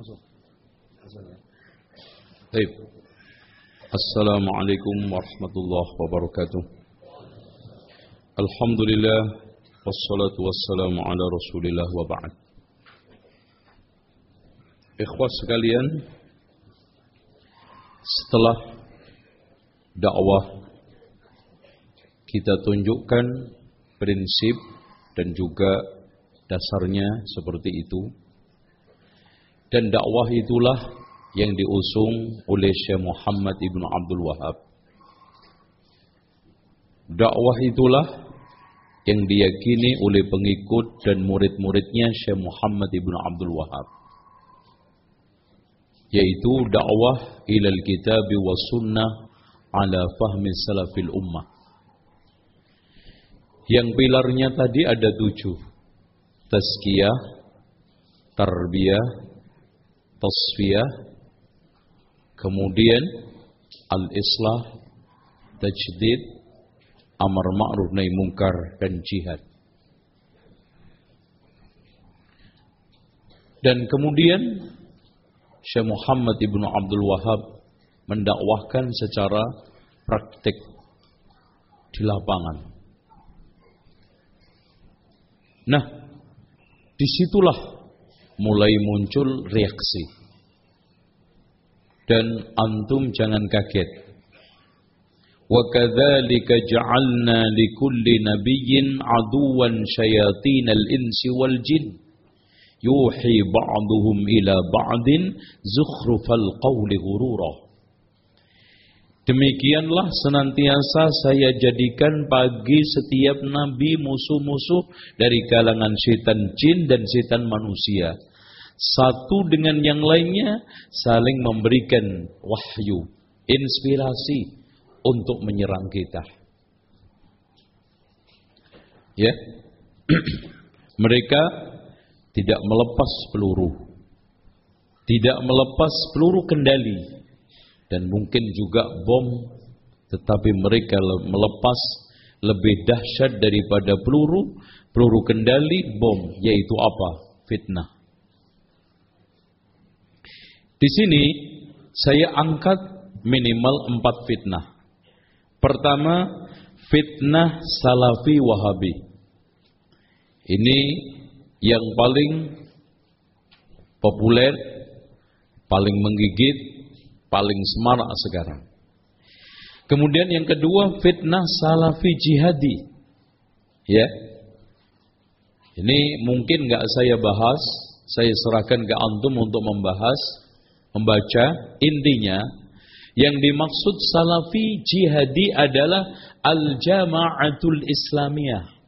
Langsung. Baik. Assalamualaikum warahmatullahi wabarakatuh. Alhamdulillah wassalatu wassalamu ala Rasulillah wa ba'd. Ikhwas sekalian, setelah dakwah kita tunjukkan prinsip dan juga dasarnya seperti itu. Dan dakwah itulah yang diusung oleh Syekh Muhammad Ibn Abdul Wahab. Dakwah itulah yang diyakini oleh pengikut dan murid-muridnya Syekh Muhammad Ibn Abdul Wahab. Yaitu dakwah ilal kitab wa sunnah ala fahmi salafil ummah. Yang pilarnya tadi ada tujuh. Tazkiyah, tarbiyah, tasfiyah, kemudian al-islah, tajdid, amar ma'ruf nahi mungkar dan jihad. Dan kemudian Syekh Muhammad Ibnu Abdul Wahab mendakwahkan secara praktik di lapangan. Nah, di situlah mulai muncul reaksi. Dan antum jangan kaget. Ja'alna likulli nabiyyin aduwan syayatinal insi wal jin yuhi ba'duhum ila ba'din zukhrufal qawli ghurura. Demikianlah senantiasa saya jadikan bagi setiap nabi musuh-musuh dari kalangan setan jin dan setan manusia. Satu dengan yang lainnya saling memberikan wahyu, inspirasi untuk menyerang kita. Ya. Mereka tidak melepas peluru. Tidak melepas peluru kendali dan mungkin juga bom tetapi mereka melepas lebih dahsyat daripada peluru peluru kendali bom yaitu apa fitnah di sini saya angkat minimal empat fitnah pertama fitnah salafi wahabi ini yang paling populer paling menggigit paling semarak sekarang. Kemudian yang kedua fitnah salafi jihadi. Ya. Ini mungkin nggak saya bahas, saya serahkan ke antum untuk membahas, membaca. Intinya yang dimaksud salafi jihadi adalah al-jama'atul islamiyah.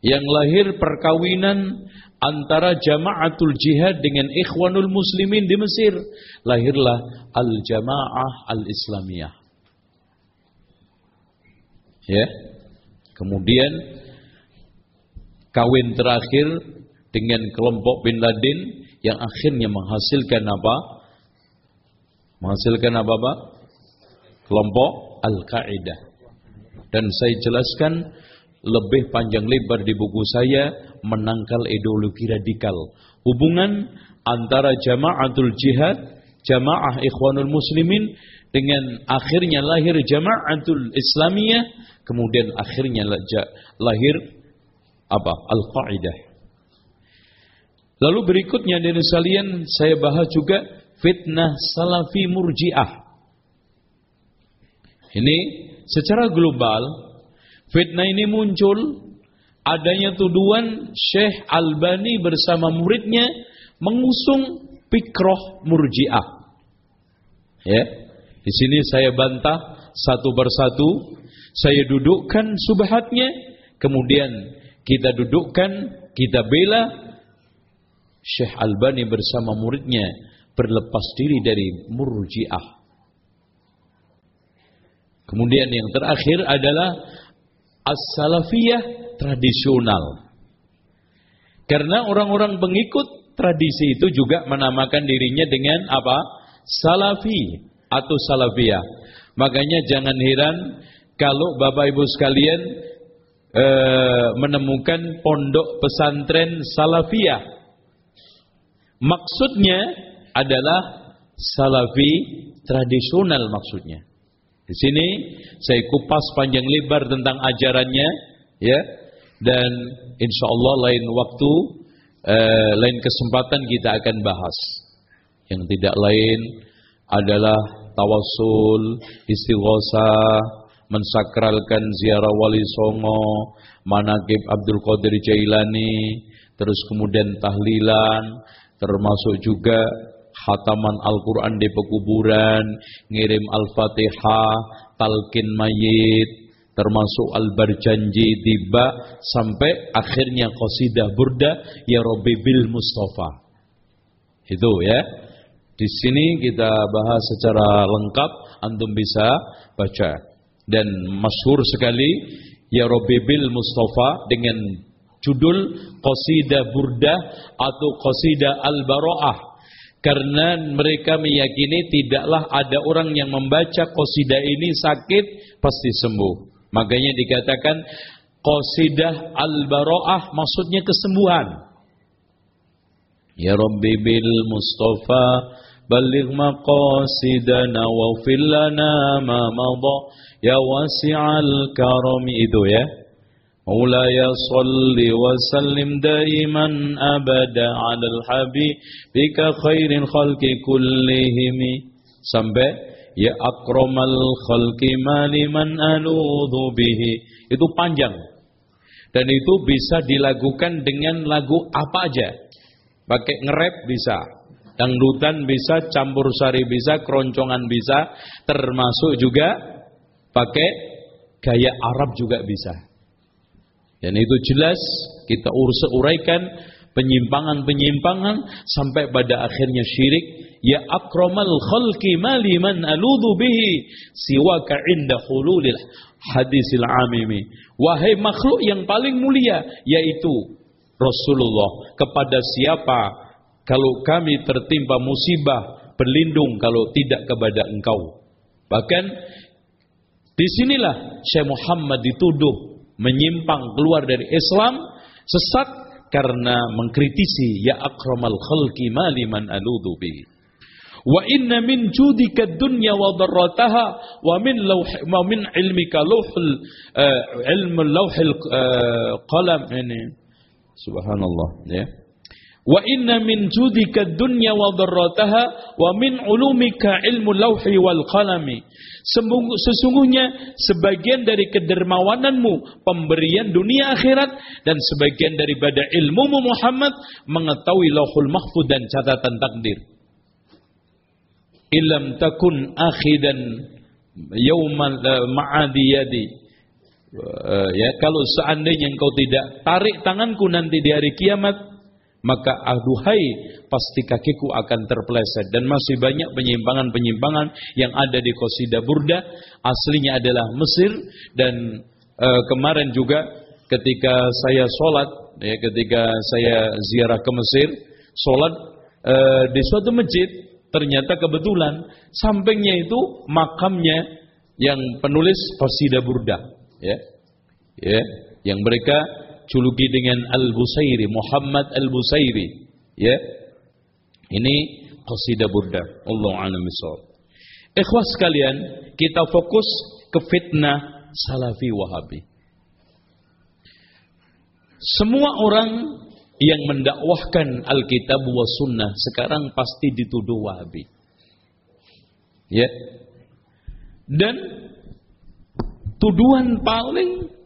Yang lahir perkawinan antara jamaatul jihad dengan ikhwanul muslimin di Mesir. Lahirlah al-jamaah al-islamiyah. Ya. Kemudian kawin terakhir dengan kelompok bin Laden yang akhirnya menghasilkan apa? Menghasilkan apa, Pak? Kelompok Al-Qaeda. Dan saya jelaskan lebih panjang lebar di buku saya menangkal ideologi radikal. Hubungan antara jamaatul jihad, jamaah ikhwanul muslimin dengan akhirnya lahir jamaatul islamiyah, kemudian akhirnya lahir apa? Al-Qaidah. Lalu berikutnya dari sekalian saya bahas juga fitnah salafi murjiah. Ini secara global Fitnah ini muncul adanya tuduhan Syekh Albani bersama muridnya mengusung pikroh murjiah. Ya, di sini saya bantah satu persatu, saya dudukkan subhatnya, kemudian kita dudukkan, kita bela Syekh Albani bersama muridnya berlepas diri dari murjiah. Kemudian yang terakhir adalah as-salafiyah tradisional. Karena orang-orang pengikut tradisi itu juga menamakan dirinya dengan apa? Salafi atau salafiyah. Makanya jangan heran kalau Bapak Ibu sekalian e, menemukan pondok pesantren salafiyah. Maksudnya adalah salafi tradisional maksudnya. Di sini saya kupas panjang lebar tentang ajarannya, ya. Dan insya Allah lain waktu, eh, lain kesempatan kita akan bahas. Yang tidak lain adalah tawasul, istighosah, mensakralkan ziarah wali songo, manakib Abdul Qadir Jailani, terus kemudian tahlilan, termasuk juga hataman Al-Quran di pekuburan, ngirim Al-Fatihah, talqin mayit, termasuk Al-Barjanji tiba sampai akhirnya qasidah burda ya Rabbi bil Mustafa. Itu ya. Di sini kita bahas secara lengkap, antum bisa baca. Dan masyhur sekali Ya Rabbi bil Mustafa dengan judul Qasidah Burdah atau Qasidah Al-Bara'ah. Karena mereka meyakini tidaklah ada orang yang membaca qasidah ini sakit pasti sembuh. Makanya dikatakan qasidah al-bara'ah maksudnya kesembuhan. Ya Rabbi bil Mustafa baligh maqasidana wa fil lana ma madha ya wasi'al karami itu ya. Maulaya salli wa sallim daiman abada 'alal habibika khairin khalqi kullihim sampai ya akramal khalqi maliman aludhu bihi. Itu panjang. Dan itu bisa dilakukan dengan lagu apa aja. Pakai ngerep bisa. Dangdutan bisa campur sari bisa keroncongan bisa. Termasuk juga pakai gaya Arab juga bisa dan itu jelas kita urus uraikan penyimpangan-penyimpangan sampai pada akhirnya syirik. Ya akramal khalqi mali man aludhu bihi siwaka inda hululil hadisil amimi. Wahai makhluk yang paling mulia yaitu Rasulullah. Kepada siapa kalau kami tertimpa musibah berlindung kalau tidak kepada engkau. Bahkan di sinilah Syekh Muhammad dituduh menyimpang keluar dari Islam sesat karena mengkritisi ya akramal khalqi maliman aludu bihi wa inna min judika dunya wa darrataha wa min lawh wa min ilmika lawhul uh, ilmu lawhil uh, qalam ini. Subhanallah ya wa inna min judika dunya wa darrataha wa min ulumika ilmu lawhi wal qalami Sesungguhnya sebagian dari kedermawananmu pemberian dunia akhirat dan sebagian daripada ilmumu Muhammad mengetahui lauhul mahfud dan catatan takdir. Ilam takun akhidan yaumal uh, ma'adi yadi. Uh, ya kalau seandainya engkau tidak tarik tanganku nanti di hari kiamat maka aduhai pasti kakiku akan terpeleset dan masih banyak penyimpangan-penyimpangan yang ada di Qasida Burda. Aslinya adalah Mesir dan e, kemarin juga ketika saya sholat ya ketika saya ziarah ke Mesir sholat e, di suatu masjid ternyata kebetulan sampingnya itu makamnya yang penulis Qasida Burda ya ya yang mereka juluki dengan Al-Busairi, Muhammad Al-Busairi. Ya. Ini qasidah burda. Allah alam Ikhwas sekalian, kita fokus ke fitnah Salafi Wahabi. Semua orang yang mendakwahkan Alkitab wa Sunnah sekarang pasti dituduh Wahabi. Ya. Dan tuduhan paling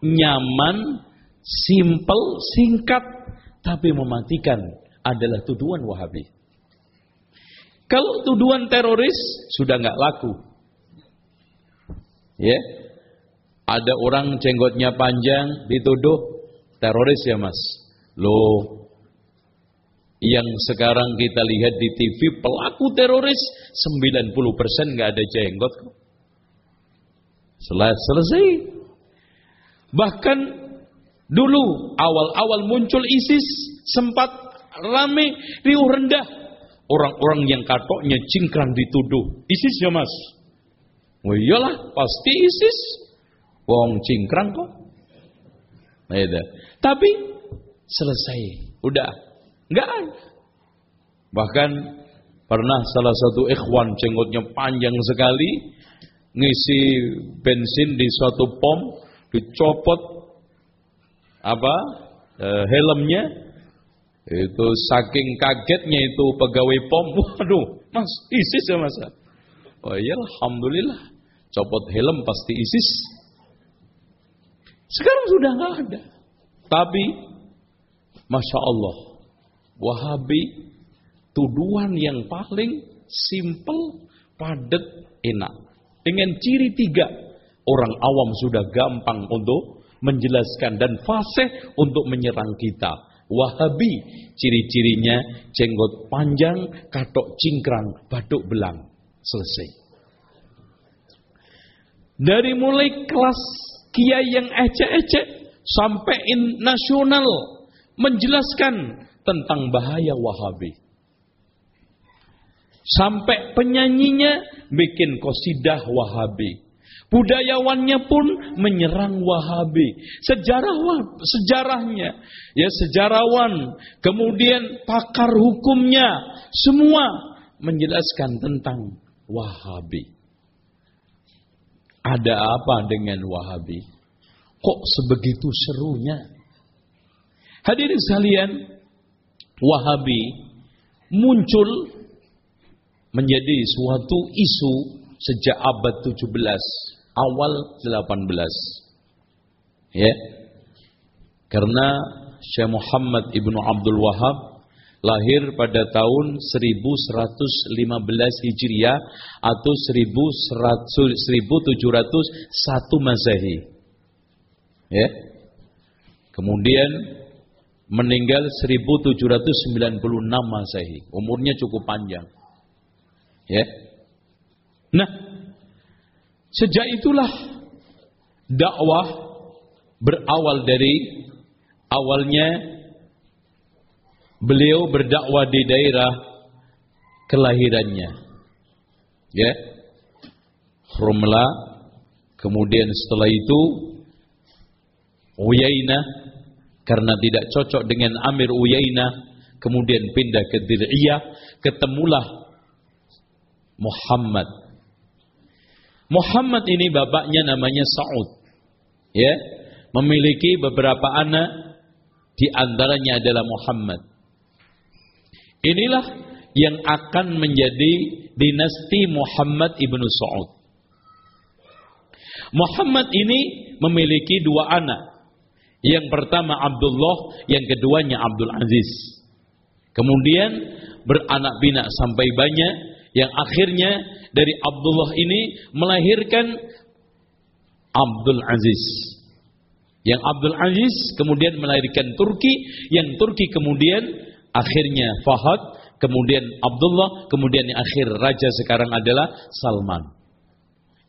nyaman, simple, singkat, tapi mematikan adalah tuduhan Wahabi. Kalau tuduhan teroris sudah nggak laku. Ya. Ada orang jenggotnya panjang dituduh teroris ya Mas. Loh, yang sekarang kita lihat di TV pelaku teroris 90% nggak ada jenggot. Selesai Bahkan dulu awal-awal muncul ISIS sempat ramai riuh rendah. Orang-orang yang katoknya cingkrang dituduh. ISIS ya mas? Oh iyalah pasti ISIS. Wong cingkrang kok. Nah, Tapi selesai. Udah. Enggak ada. Bahkan pernah salah satu ikhwan jenggotnya panjang sekali ngisi bensin di suatu pom dicopot apa e, helmnya itu saking kagetnya itu pegawai pom. Waduh mas ISIS ya mas? Oh iya alhamdulillah copot helm pasti ISIS. Sekarang sudah nggak ada. Tapi masya Allah Wahabi tuduhan yang paling simple, padat, enak. Dengan ciri tiga, orang awam sudah gampang untuk menjelaskan dan fasih untuk menyerang kita. Wahabi, ciri-cirinya jenggot panjang, katok cingkrang, batuk belang. Selesai. Dari mulai kelas kiai yang ecek-ecek sampai nasional menjelaskan tentang bahaya Wahabi. Sampai penyanyinya bikin kosidah Wahabi. Budayawannya pun menyerang Wahabi. Sejarawan, sejarahnya, ya sejarawan, kemudian pakar hukumnya, semua menjelaskan tentang Wahabi. Ada apa dengan Wahabi? Kok sebegitu serunya? Hadirin sekalian, Wahabi muncul menjadi suatu isu sejak abad 17, awal 18. Ya. Karena Syekh Muhammad Ibnu Abdul Wahab lahir pada tahun 1115 Hijriah atau 1701 Masehi. Ya. Kemudian meninggal 1796 Masehi. Umurnya cukup panjang. Ya. Nah, sejak itulah dakwah berawal dari awalnya beliau berdakwah di daerah kelahirannya. Ya. Rumla, kemudian setelah itu Uyainah, karena tidak cocok dengan Amir Uyainah, kemudian pindah ke Dir'iyah, ketemulah Muhammad. Muhammad ini bapaknya namanya Sa'ud. Ya, memiliki beberapa anak di antaranya adalah Muhammad. Inilah yang akan menjadi dinasti Muhammad ibnu Sa'ud. Muhammad ini memiliki dua anak. Yang pertama Abdullah, yang keduanya Abdul Aziz. Kemudian beranak pinak sampai banyak yang akhirnya dari Abdullah ini melahirkan Abdul Aziz. Yang Abdul Aziz kemudian melahirkan Turki, yang Turki kemudian akhirnya Fahad, kemudian Abdullah, kemudian yang akhir raja sekarang adalah Salman.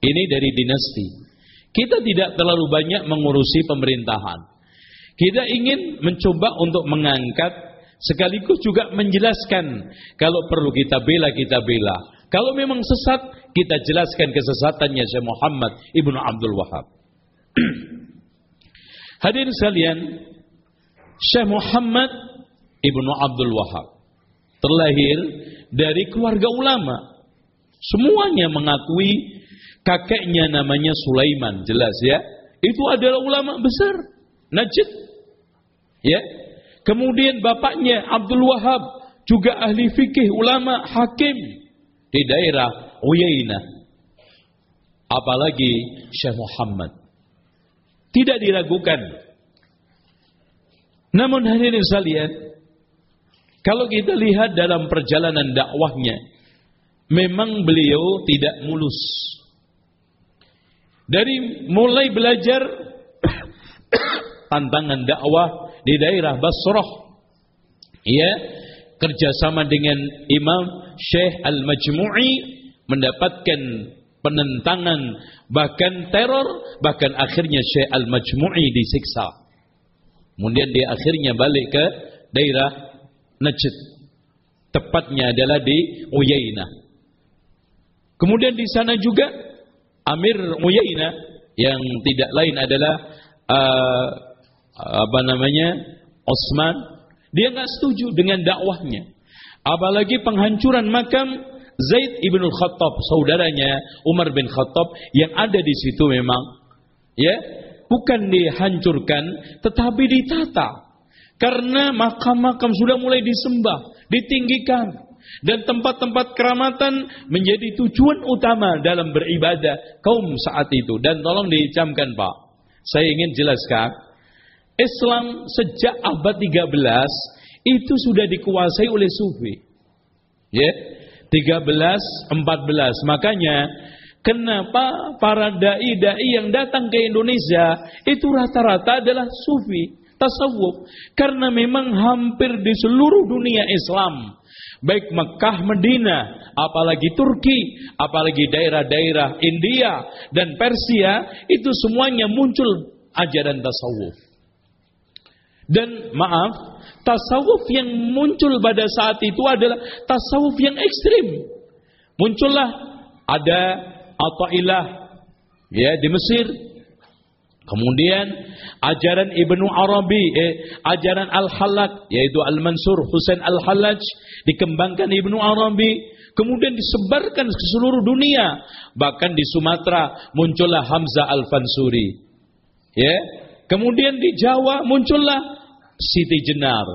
Ini dari dinasti. Kita tidak terlalu banyak mengurusi pemerintahan. Kita ingin mencoba untuk mengangkat sekaligus juga menjelaskan kalau perlu kita bela kita bela. Kalau memang sesat kita jelaskan kesesatannya Syekh Muhammad Ibnu Abdul Wahab. Hadirin sekalian, Syekh Muhammad Ibnu Abdul Wahab terlahir dari keluarga ulama. Semuanya mengakui kakeknya namanya Sulaiman, jelas ya. Itu adalah ulama besar. Najd. Ya. Kemudian bapaknya Abdul Wahab juga ahli fikih, ulama, hakim di daerah Uyainah. Apalagi Syekh Muhammad. Tidak diragukan. Namun hadirin sekalian, kalau kita lihat dalam perjalanan dakwahnya, memang beliau tidak mulus. Dari mulai belajar tantangan dakwah di daerah Basrah. Ya, kerjasama dengan Imam Syekh Al-Majmu'i mendapatkan penentangan bahkan teror bahkan akhirnya Syekh Al-Majmu'i disiksa. Kemudian dia akhirnya balik ke daerah Najd. Tepatnya adalah di Uyainah. Kemudian di sana juga Amir Uyainah yang tidak lain adalah uh, apa namanya? Osman. Dia nggak setuju dengan dakwahnya. Apalagi penghancuran makam Zaid ibn Khattab, saudaranya Umar bin Khattab yang ada di situ memang. Ya, bukan dihancurkan tetapi ditata. Karena makam-makam sudah mulai disembah, ditinggikan. Dan tempat-tempat keramatan menjadi tujuan utama dalam beribadah kaum saat itu. Dan tolong dicamkan Pak. Saya ingin jelaskan Islam sejak abad 13 itu sudah dikuasai oleh sufi. Ya. 13 14. Makanya kenapa para dai-dai yang datang ke Indonesia itu rata-rata adalah sufi, tasawuf. Karena memang hampir di seluruh dunia Islam baik Mekah, Medina, apalagi Turki, apalagi daerah-daerah India dan Persia, itu semuanya muncul ajaran tasawuf. Dan maaf, tasawuf yang muncul pada saat itu adalah tasawuf yang ekstrim. Muncullah ada Atta'illah ya di Mesir. Kemudian ajaran Ibnu Arabi, eh, ajaran Al-Hallaj yaitu Al-Mansur Husain Al-Hallaj dikembangkan Ibnu Arabi, kemudian disebarkan ke seluruh dunia. Bahkan di Sumatera muncullah Hamzah Al-Fansuri. Ya. Kemudian di Jawa muncullah Siti Jenar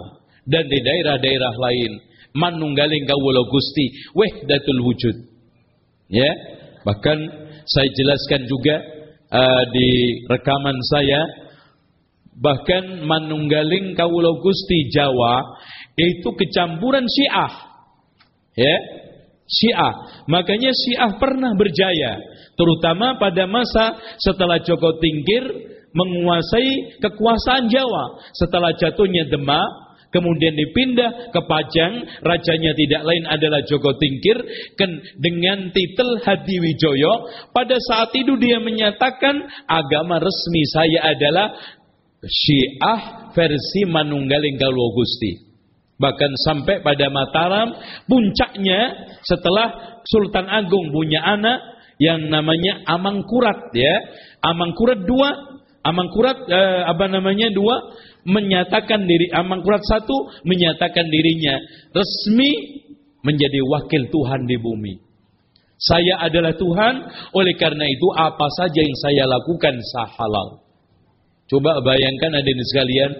dan di daerah-daerah lain. Manunggaling kawula Gusti wahdatul wujud. Ya bahkan saya jelaskan juga uh, di rekaman saya bahkan manunggaling kawula Gusti Jawa itu kecampuran Syiah. Ya Syiah. Makanya Syiah pernah berjaya terutama pada masa setelah Joko Tingkir menguasai kekuasaan Jawa. Setelah jatuhnya Demak, kemudian dipindah ke Pajang, rajanya tidak lain adalah Joko Tingkir dengan titel Hadiwijoyo. Pada saat itu dia menyatakan agama resmi saya adalah Syiah versi Manunggaling Galuh Gusti. Bahkan sampai pada Mataram, puncaknya setelah Sultan Agung punya anak yang namanya Amangkurat ya. Amangkurat dua Amangkurat eh, apa namanya dua menyatakan diri Amangkurat satu menyatakan dirinya resmi menjadi wakil Tuhan di bumi. Saya adalah Tuhan, oleh karena itu apa saja yang saya lakukan sah halal. Coba bayangkan adik sekalian,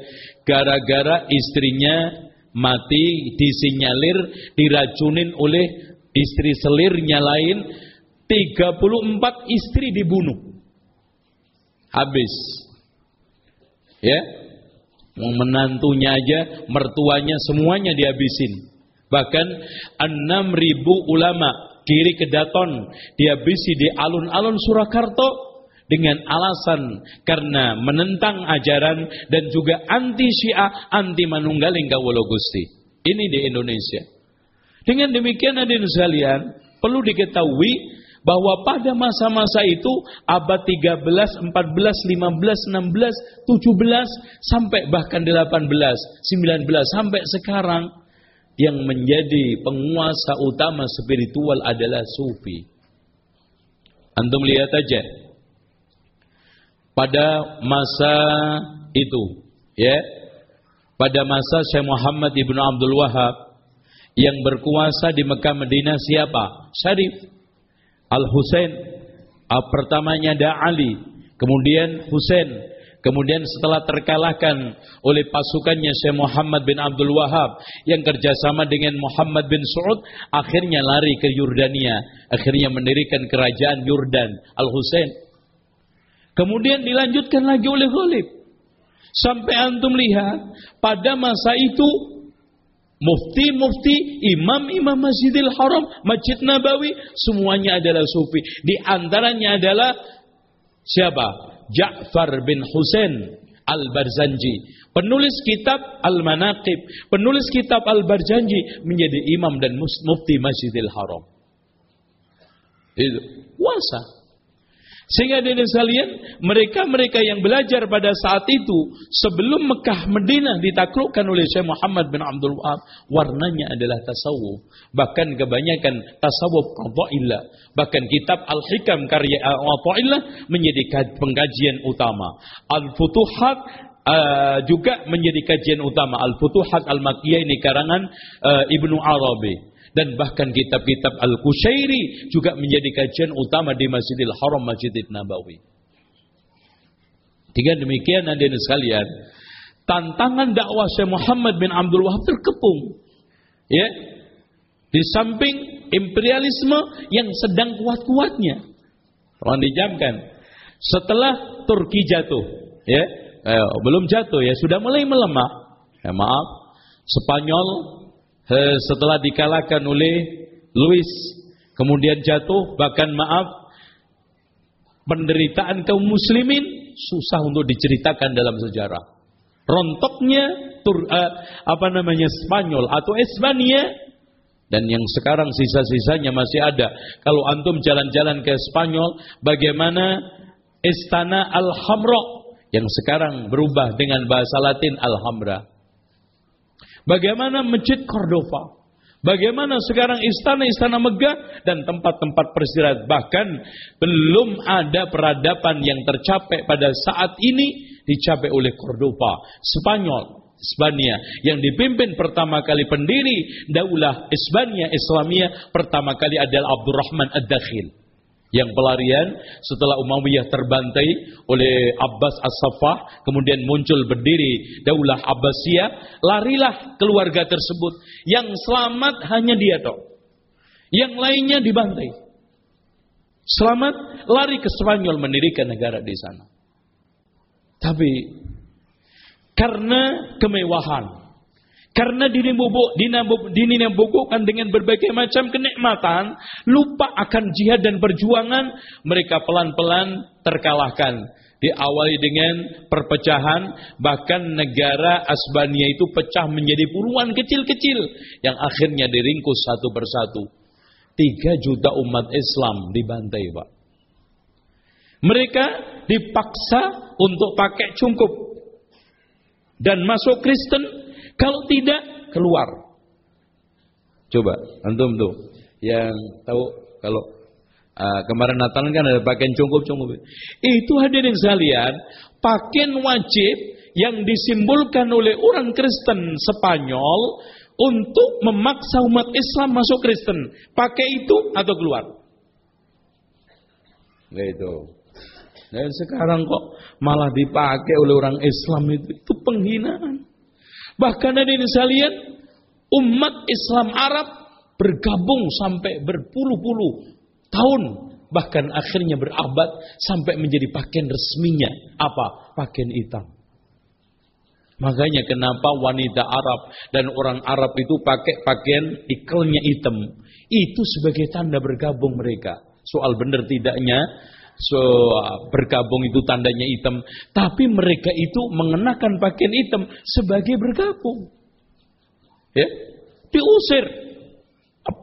gara-gara istrinya mati disinyalir diracunin oleh istri selirnya lain, 34 istri dibunuh habis. Ya. Menantunya aja, mertuanya semuanya dihabisin. Bahkan 6000 ulama kiri ke Daton dihabisi di alun-alun Surakarta dengan alasan karena menentang ajaran dan juga anti Syiah, anti Manunggaling Kawula Gusti. Ini di Indonesia. Dengan demikian hadirin sekalian, perlu diketahui bahwa pada masa-masa itu abad 13, 14, 15, 16, 17 sampai bahkan 18, 19 sampai sekarang yang menjadi penguasa utama spiritual adalah sufi. Antum lihat aja. Pada masa itu, ya. Pada masa Syekh Muhammad Ibnu Abdul Wahab yang berkuasa di Mekah Medina siapa? Syarif Al-Husain, uh, pertamanya ada Ali, kemudian Husain, kemudian setelah terkalahkan oleh pasukannya Syekh Muhammad bin Abdul Wahab yang kerjasama dengan Muhammad bin Saud, akhirnya lari ke Yordania, akhirnya mendirikan kerajaan Yordan, Al-Husain. Kemudian dilanjutkan lagi oleh Khalid. Sampai antum lihat, pada masa itu Mufti-mufti, imam-imam Masjidil Haram, Masjid Nabawi, semuanya adalah sufi. Di antaranya adalah siapa? Ja'far bin Husain Al-Barzanji. Penulis kitab Al-Manaqib. Penulis kitab Al-Barzanji menjadi imam dan mufti Masjidil Haram. Itu. Puasa. Sehingga dari sekalian, mereka-mereka yang belajar pada saat itu sebelum Mekah Medina ditaklukkan oleh Syekh Muhammad bin Abdul Wahab, warnanya adalah tasawuf. Bahkan kebanyakan tasawuf Athaillah. Bahkan kitab Al-Hikam karya Athaillah menjadi pengkajian utama. Al-Futuhat uh, juga menjadi kajian utama Al-Futuhat Al-Makkiyah ini karangan uh, Ibnu Arabi dan bahkan kitab-kitab Al-Kushairi juga menjadi kajian utama di Masjidil Haram Masjidil Nabawi. Tiga demikian hadirin sekalian, tantangan dakwah Syekh Muhammad bin Abdul Wahab terkepung. Ya. Di samping imperialisme yang sedang kuat-kuatnya. Tolong dijamkan. Setelah Turki jatuh, ya, eh, belum jatuh ya, sudah mulai melemah. Ya, maaf, Spanyol eh, setelah dikalahkan oleh Louis, kemudian jatuh, bahkan maaf, penderitaan kaum muslimin susah untuk diceritakan dalam sejarah. Rontoknya tur, uh, apa namanya Spanyol atau Espania dan yang sekarang sisa-sisanya masih ada. Kalau antum jalan-jalan ke Spanyol, bagaimana Istana Alhamra yang sekarang berubah dengan bahasa Latin Alhambra. Bagaimana Masjid Cordova? Bagaimana sekarang istana-istana megah dan tempat-tempat persirahat bahkan belum ada peradaban yang tercapai pada saat ini dicapai oleh Cordova, Spanyol, Spania yang dipimpin pertama kali pendiri daulah Spania Islamia pertama kali adalah Abdurrahman Ad-Dakhil yang pelarian setelah Umayyah terbantai oleh Abbas As-Saffah kemudian muncul berdiri Daulah Abbasiyah larilah keluarga tersebut. Yang selamat hanya dia toh. Yang lainnya dibantai. Selamat lari ke Spanyol mendirikan negara di sana. Tapi karena kemewahan karena dinibubukkan dengan berbagai macam kenikmatan, lupa akan jihad dan perjuangan, mereka pelan-pelan terkalahkan. Diawali dengan perpecahan, bahkan negara Asbania itu pecah menjadi puluhan kecil-kecil yang akhirnya diringkus satu persatu. Tiga juta umat Islam dibantai, Pak. Mereka dipaksa untuk pakai cungkup dan masuk Kristen kalau tidak, keluar. Coba, antum tuh yang tahu kalau uh, kemarin Natal kan ada pakaian cungkup-cungkup. Itu hadirin sekalian, pakaian wajib yang disimbolkan oleh orang Kristen Spanyol untuk memaksa umat Islam masuk Kristen. Pakai itu atau keluar. Nah itu. Dan sekarang kok malah dipakai oleh orang Islam itu, itu penghinaan. Bahkan ada ini sekalian, umat Islam Arab bergabung sampai berpuluh-puluh tahun. Bahkan akhirnya berabad sampai menjadi pakaian resminya. Apa? Pakaian hitam. Makanya kenapa wanita Arab dan orang Arab itu pakai pakaian ikelnya hitam. Itu sebagai tanda bergabung mereka. Soal benar tidaknya so bergabung itu tandanya hitam, tapi mereka itu mengenakan pakaian hitam sebagai bergabung. Ya, diusir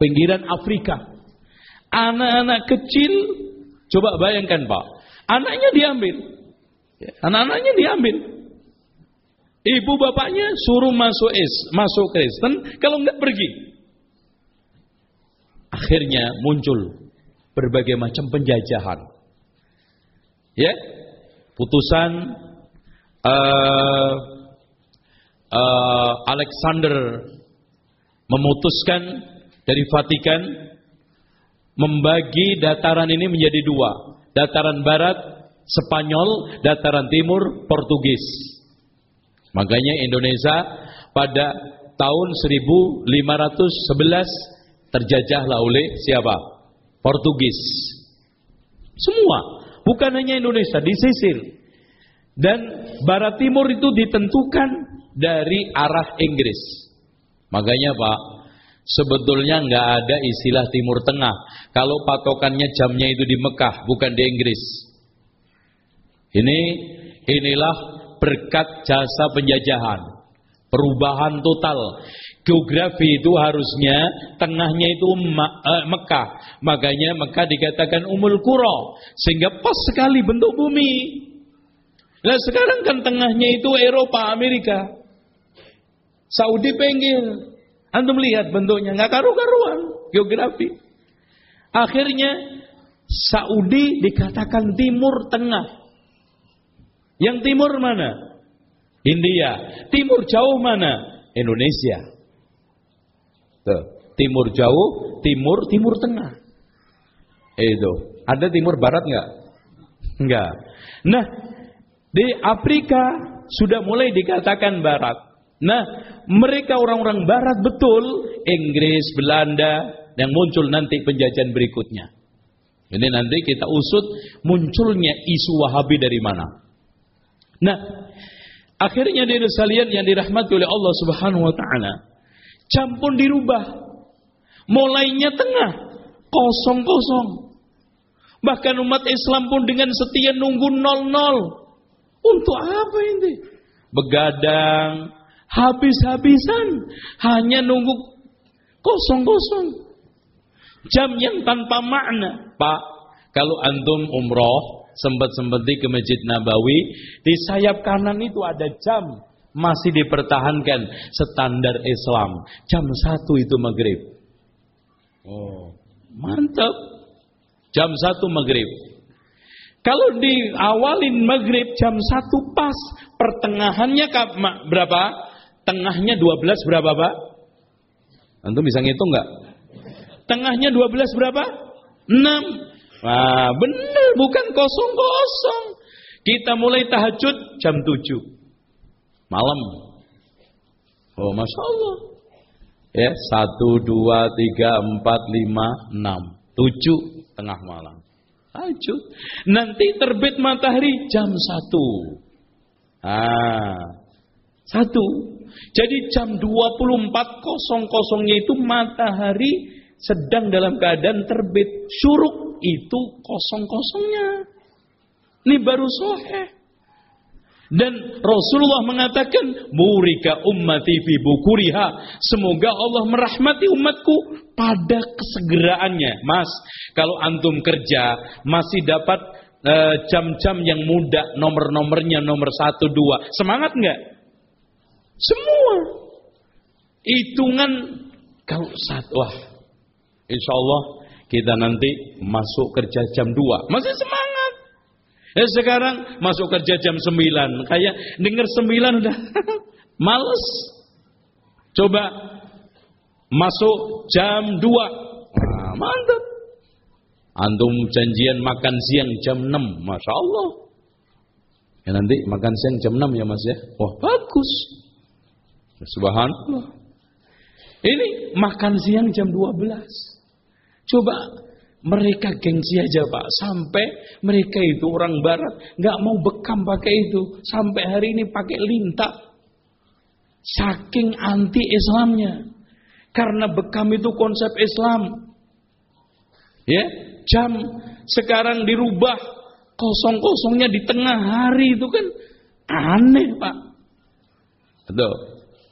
pinggiran Afrika. Anak-anak kecil, coba bayangkan Pak, anaknya diambil, ya, anak-anaknya diambil. Ibu bapaknya suruh masuk es, masuk Kristen, kalau enggak pergi. Akhirnya muncul berbagai macam penjajahan ya. Putusan uh, uh, Alexander memutuskan dari Vatikan membagi dataran ini menjadi dua. Dataran barat Spanyol dataran timur Portugis. Makanya Indonesia pada tahun 1511 terjajahlah oleh siapa? Portugis. Semua Bukan hanya Indonesia, disisir. Dan barat timur itu ditentukan dari arah Inggris. Makanya Pak, sebetulnya nggak ada istilah timur tengah. Kalau patokannya jamnya itu di Mekah, bukan di Inggris. Ini inilah berkat jasa penjajahan. Perubahan total geografi itu harusnya tengahnya itu eh, Mekah. Makanya Mekah dikatakan Umul Kuro. Sehingga pas sekali bentuk bumi. Nah sekarang kan tengahnya itu Eropa, Amerika. Saudi penggil. Antum lihat bentuknya. nggak karu-karuan. Geografi. Akhirnya Saudi dikatakan timur tengah. Yang timur mana? India. Timur jauh mana? Indonesia. Tuh, timur jauh, timur, timur tengah. Itu. Ada timur barat nggak? Enggak. Nah, di Afrika sudah mulai dikatakan barat. Nah, mereka orang-orang barat betul, Inggris, Belanda, yang muncul nanti penjajahan berikutnya. Ini nanti kita usut munculnya isu Wahabi dari mana. Nah, akhirnya dari salian yang dirahmati oleh Allah Subhanahu wa taala, jam pun dirubah. Mulainya tengah, kosong-kosong. Bahkan umat Islam pun dengan setia nunggu nol-nol. Untuk apa ini? Begadang, habis-habisan, hanya nunggu kosong-kosong. Jam yang tanpa makna. Pak, kalau antum umroh, sempat-sempati ke Masjid Nabawi, di sayap kanan itu ada jam. Masih dipertahankan standar Islam. Jam satu itu maghrib. Oh, mantap. Jam satu maghrib. Kalau diawalin maghrib jam satu pas, pertengahannya berapa? Tengahnya 12 berapa Pak? Antum bisa ngitung nggak? Tengahnya 12 berapa? 6. Nah, benar, bukan kosong-kosong. Kita mulai tahajud jam 7. Malam. Oh, Masya Allah. Ya, 1, 2, 3, 4, 5, 6. 7 tengah malam. Tahajud. Nanti terbit matahari jam 1. Ah, satu. Jadi jam 24.00 itu matahari sedang dalam keadaan terbit. Syuruk itu kosong-kosongnya. Ini baru soheh. Dan Rasulullah mengatakan, Murika ummati fi bukuriha. Semoga Allah merahmati umatku pada kesegeraannya. Mas, kalau antum kerja, masih dapat eh, jam-jam uh, yang muda, nomor-nomornya nomor satu, dua. Semangat nggak? Semua. Hitungan kalau satu, wah Insya Allah kita nanti masuk kerja jam 2. Masih semangat. Ya sekarang masuk kerja jam 9. Kayak dengar 9 udah males. Coba masuk jam 2. Nah, mantap. Antum janjian makan siang jam 6. Masya Allah. Ya nanti makan siang jam 6 ya mas ya. Wah bagus. Subhanallah. Ini makan siang jam 12. Coba mereka gengsi aja pak, sampai mereka itu orang barat nggak mau bekam pakai itu, sampai hari ini pakai lintak, saking anti Islamnya, karena bekam itu konsep Islam, ya jam sekarang dirubah. Kosong-kosongnya di tengah hari itu kan aneh pak, betul,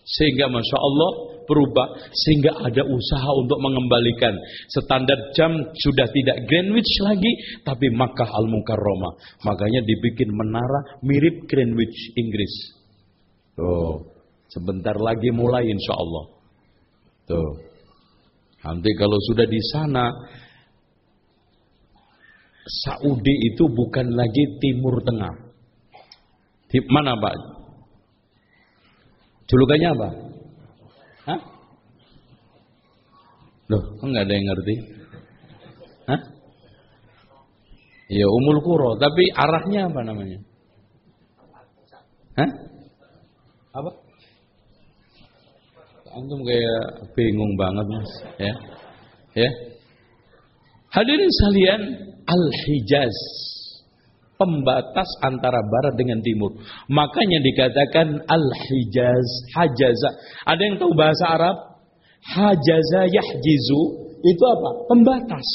sehingga masya Allah berubah sehingga ada usaha untuk mengembalikan. Standar jam sudah tidak Greenwich lagi tapi Makkah Al Mukarramah makanya dibikin menara mirip Greenwich Inggris. Tuh sebentar lagi mulai insya Allah. Tuh nanti kalau sudah di sana Saudi itu bukan lagi Timur Tengah. Di mana Pak? Julukannya apa Hah? Loh, kok nggak ada yang ngerti? Hah? Ya umul kuro, tapi arahnya apa namanya? Hah? Apa? Antum kayak bingung banget mas, ya, ya. Hadirin sekalian, Al-Hijaz pembatas antara barat dengan timur. Makanya dikatakan al-hijaz, hajaza. Ada yang tahu bahasa Arab? Hajaza yahjizu itu apa? Pembatas.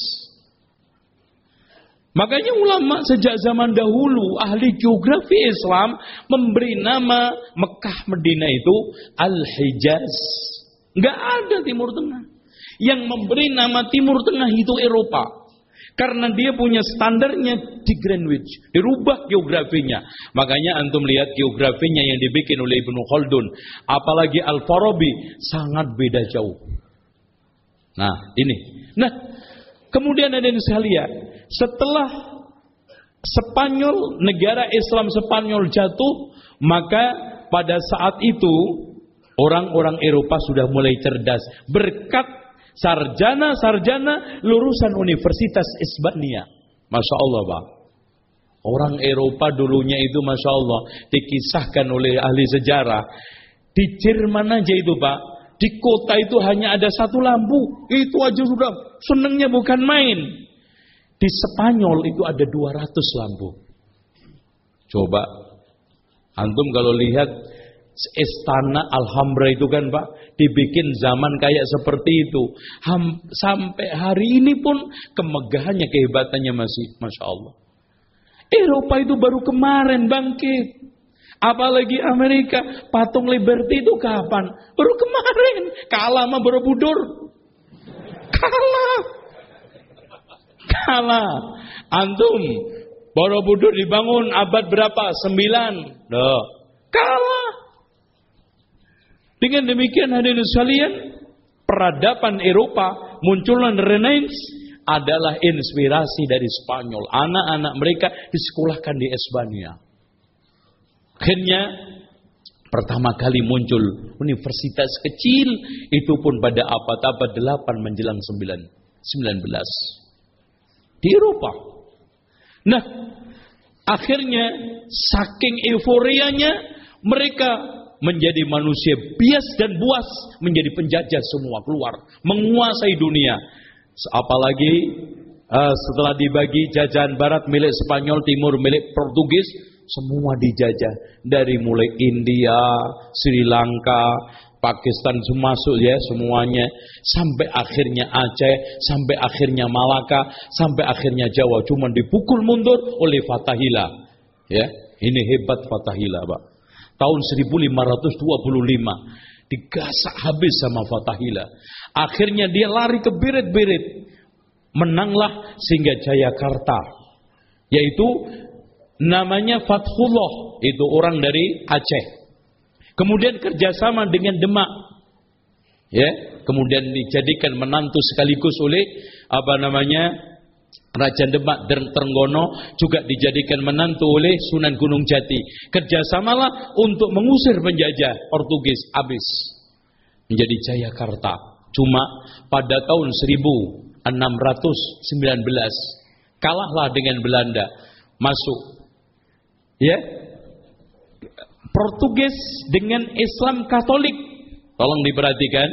Makanya ulama sejak zaman dahulu ahli geografi Islam memberi nama Mekah Medina itu Al-Hijaz. Enggak ada Timur Tengah. Yang memberi nama Timur Tengah itu Eropa. Karena dia punya standarnya di Greenwich. Dirubah geografinya. Makanya antum lihat geografinya yang dibikin oleh Ibnu Khaldun. Apalagi Al-Farabi. Sangat beda jauh. Nah ini. Nah kemudian ada yang saya lihat. Setelah Spanyol, negara Islam Spanyol jatuh. Maka pada saat itu orang-orang Eropa sudah mulai cerdas berkat sarjana-sarjana lulusan Universitas Isbania. Masya Allah, Pak. Orang Eropa dulunya itu Masya Allah dikisahkan oleh ahli sejarah. Di Jerman aja itu Pak, di kota itu hanya ada satu lampu. Itu aja sudah senengnya bukan main. Di Spanyol itu ada 200 lampu. Coba, antum kalau lihat istana Alhambra itu kan Pak, dibikin zaman kayak seperti itu. Ham, sampai hari ini pun kemegahannya, kehebatannya masih, Masya Allah. Eropa itu baru kemarin bangkit. Apalagi Amerika, patung Liberty itu kapan? Baru kemarin. Kalah sama Borobudur. Kalah. Kalah. Antum, Borobudur dibangun abad berapa? Sembilan. Duh. Kalah. Dengan demikian hadirin sekalian, peradaban Eropa munculnya Renaissance adalah inspirasi dari Spanyol. Anak-anak mereka disekolahkan di Espanya. Akhirnya pertama kali muncul universitas kecil itu pun pada abad-abad 8 menjelang 9, 19 di Eropa. Nah, akhirnya saking euforianya mereka menjadi manusia bias dan buas, menjadi penjajah semua keluar, menguasai dunia. Apalagi uh, setelah dibagi jajahan barat milik Spanyol, timur milik Portugis, semua dijajah dari mulai India, Sri Lanka, Pakistan masuk ya semuanya sampai akhirnya Aceh, sampai akhirnya Malaka, sampai akhirnya Jawa cuma dipukul mundur oleh Fatahila. Ya, ini hebat Fatahila, Pak tahun 1525 digasak habis sama Fatahila. Akhirnya dia lari ke Birit-Birit. Menanglah sehingga Jayakarta. Yaitu namanya Fathullah. Itu orang dari Aceh. Kemudian kerjasama dengan Demak. Ya, kemudian dijadikan menantu sekaligus oleh apa namanya Raja Demak dan Trenggono juga dijadikan menantu oleh Sunan Gunung Jati. Kerjasamalah untuk mengusir penjajah Portugis habis menjadi Jayakarta. Cuma pada tahun 1619 kalahlah dengan Belanda masuk. Ya, Portugis dengan Islam Katolik. Tolong diperhatikan.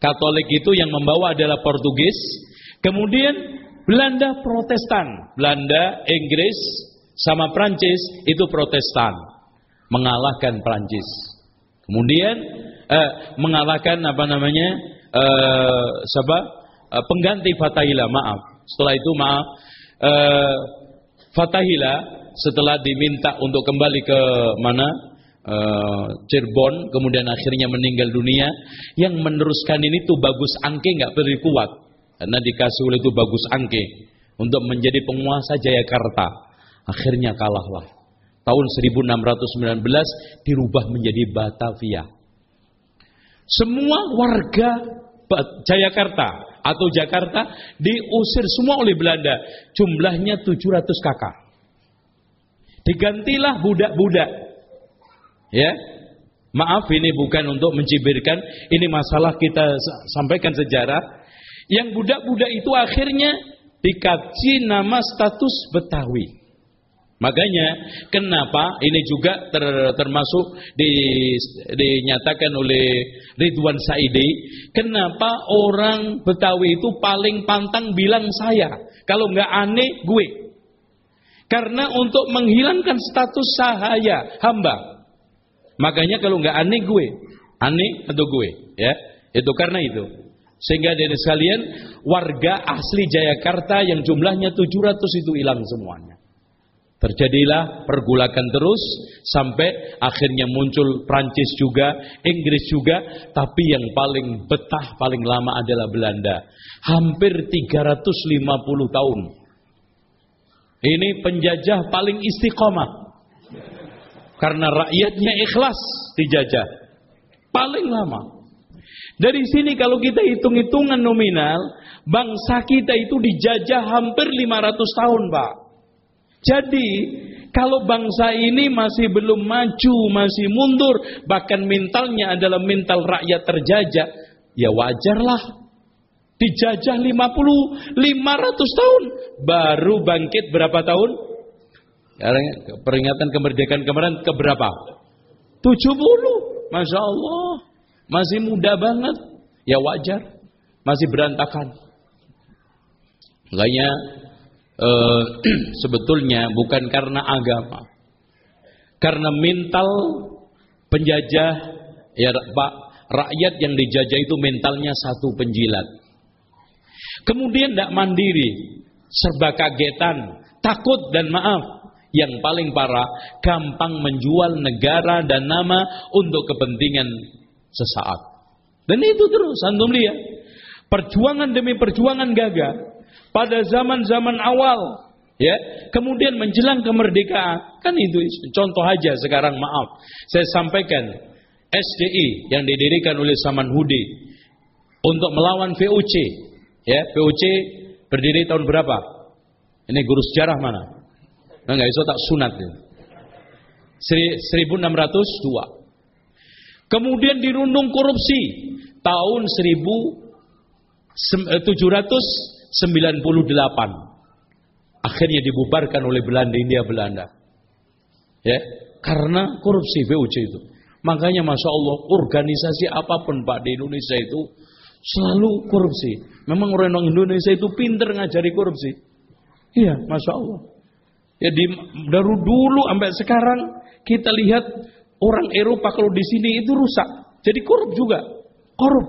Katolik itu yang membawa adalah Portugis. Kemudian Belanda Protestan, Belanda, Inggris, sama Prancis itu Protestan, mengalahkan Prancis. Kemudian eh, mengalahkan apa namanya eh, siapa eh, pengganti Fatahila, maaf. Setelah itu maaf eh, Fatahila setelah diminta untuk kembali ke mana uh, Cirebon, kemudian akhirnya meninggal dunia. Yang meneruskan ini tuh bagus angke nggak beri kuat. Karena dikasih oleh itu bagus angke untuk menjadi penguasa Jayakarta. Akhirnya kalahlah. Tahun 1619 dirubah menjadi Batavia. Semua warga Jayakarta atau Jakarta diusir semua oleh Belanda. Jumlahnya 700 kakak. Digantilah budak-budak. Ya, Maaf ini bukan untuk mencibirkan, ini masalah kita sampaikan sejarah. Yang budak-budak itu akhirnya dikaji nama status Betawi. Makanya kenapa ini juga ter, termasuk di, dinyatakan oleh Ridwan Saidi, kenapa orang Betawi itu paling pantang bilang saya, kalau nggak aneh gue. Karena untuk menghilangkan status sahaya hamba. Makanya kalau nggak aneh gue, aneh atau gue, ya itu karena itu. Sehingga dari sekalian warga asli Jayakarta yang jumlahnya 700 itu hilang semuanya. Terjadilah pergulakan terus sampai akhirnya muncul Prancis juga, Inggris juga, tapi yang paling betah paling lama adalah Belanda. Hampir 350 tahun. Ini penjajah paling istiqomah. Karena rakyatnya ikhlas dijajah. Paling lama. Dari sini kalau kita hitung-hitungan nominal, bangsa kita itu dijajah hampir 500 tahun, Pak. Jadi, Kalau bangsa ini masih belum maju, masih mundur, bahkan mentalnya adalah mental rakyat terjajah, ya wajarlah. Dijajah 50, 500 tahun, baru bangkit berapa tahun? Peringatan kemerdekaan kemarin ke berapa? 70. Masya Allah. Masih muda banget. Ya wajar. Masih berantakan. Makanya eh, sebetulnya bukan karena agama. Karena mental penjajah ya Pak rakyat yang dijajah itu mentalnya satu penjilat. Kemudian tidak mandiri, serba kagetan, takut dan maaf. Yang paling parah, gampang menjual negara dan nama untuk kepentingan sesaat. Dan itu terus, antum lihat. Perjuangan demi perjuangan gagal pada zaman-zaman awal ya kemudian menjelang kemerdekaan kan itu contoh aja sekarang maaf saya sampaikan SDI yang didirikan oleh Saman Hudi untuk melawan VOC ya VOC berdiri tahun berapa ini guru sejarah mana nah, nggak tak sunat ya. 1602 kemudian dirundung korupsi. Tahun 1700 98 akhirnya dibubarkan oleh Belanda India Belanda. Ya karena korupsi BUC itu. Makanya masya Allah organisasi apa pun Pak di Indonesia itu selalu korupsi. Memang orang Indonesia itu pinter ngajari korupsi. Iya masya Allah. Ya dari dulu sampai sekarang kita lihat orang Eropa kalau di sini itu rusak jadi korup juga korup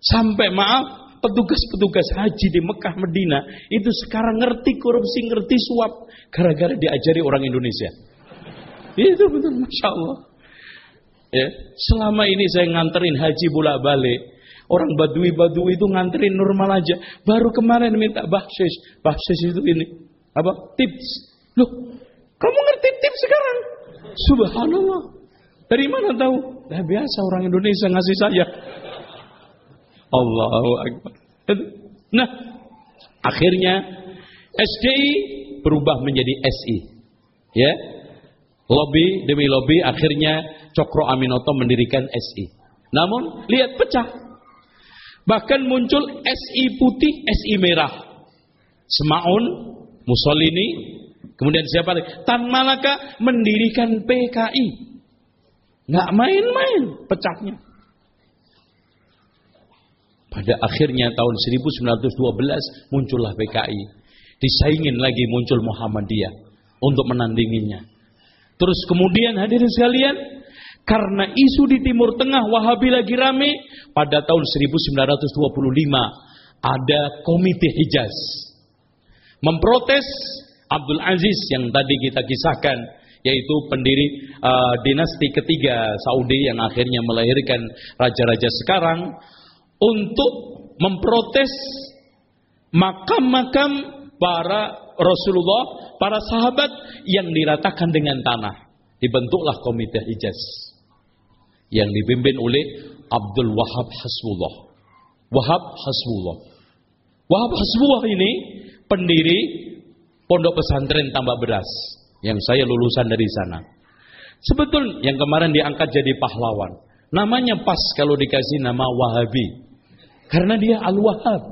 sampai maaf petugas-petugas haji di Mekah Medina itu sekarang ngerti korupsi, ngerti suap gara-gara diajari orang Indonesia. Itu betul, masya Allah. Ya, selama ini saya nganterin haji bolak-balik. Orang badui-badui itu nganterin normal aja. Baru kemarin minta bahsis. Bahsis itu ini. Apa? Tips. Loh, kamu ngerti tips sekarang? Subhanallah. Dari mana tahu? Nah, biasa orang Indonesia ngasih saya. Allahu Akbar. Nah, akhirnya SDI berubah menjadi SI. Ya. Lobby demi lobby akhirnya Cokro Aminoto mendirikan SI. Namun lihat pecah. Bahkan muncul SI putih, SI merah. Semaun, Mussolini, kemudian siapa lagi? Tan Malaka mendirikan PKI. Nggak main-main pecahnya. Pada akhirnya tahun 1912 muncullah PKI. Disaingin lagi muncul Muhammadiyah untuk menandinginya. Terus kemudian hadirin sekalian, karena isu di Timur Tengah Wahabi lagi rame, pada tahun 1925 ada Komite Hijaz memprotes Abdul Aziz yang tadi kita kisahkan yaitu pendiri uh, dinasti ketiga Saudi yang akhirnya melahirkan raja-raja sekarang untuk memprotes makam-makam para Rasulullah, para sahabat yang diratakan dengan tanah. Dibentuklah komite Hijaz yang dipimpin oleh Abdul Wahab Hasbullah. Wahab Hasbullah. Wahab Hasbullah ini pendiri Pondok Pesantren Tambak Beras yang saya lulusan dari sana. Sebetulnya yang kemarin diangkat jadi pahlawan. Namanya pas kalau dikasih nama Wahabi. Karena dia Al-Wahhab.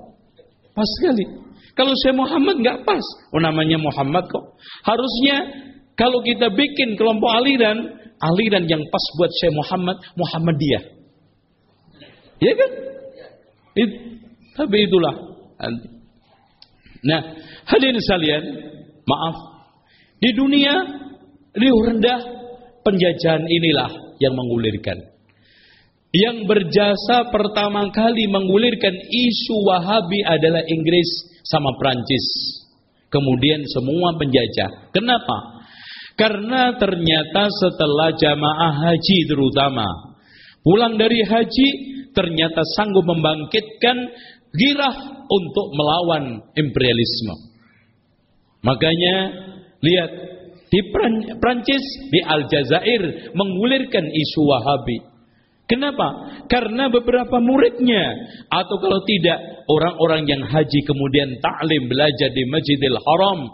Pas sekali. Kalau saya Muhammad nggak pas. Oh namanya Muhammad kok. Harusnya kalau kita bikin kelompok aliran, aliran yang pas buat saya Muhammad, Muhammadiyah. Ya kan? It, tapi itulah. Nah, hadirin sekalian, maaf. Di dunia, di rendah penjajahan inilah yang mengulirkan. Yang berjasa pertama kali mengulirkan isu Wahabi adalah Inggris sama Prancis. Kemudian semua penjajah. Kenapa? Karena ternyata setelah jamaah haji terutama pulang dari haji ternyata sanggup membangkitkan girah untuk melawan imperialisme. Makanya lihat di Prancis, di Aljazair mengulirkan isu Wahabi. Kenapa? Karena beberapa muridnya atau kalau tidak orang-orang yang haji kemudian taklim belajar di Masjidil Haram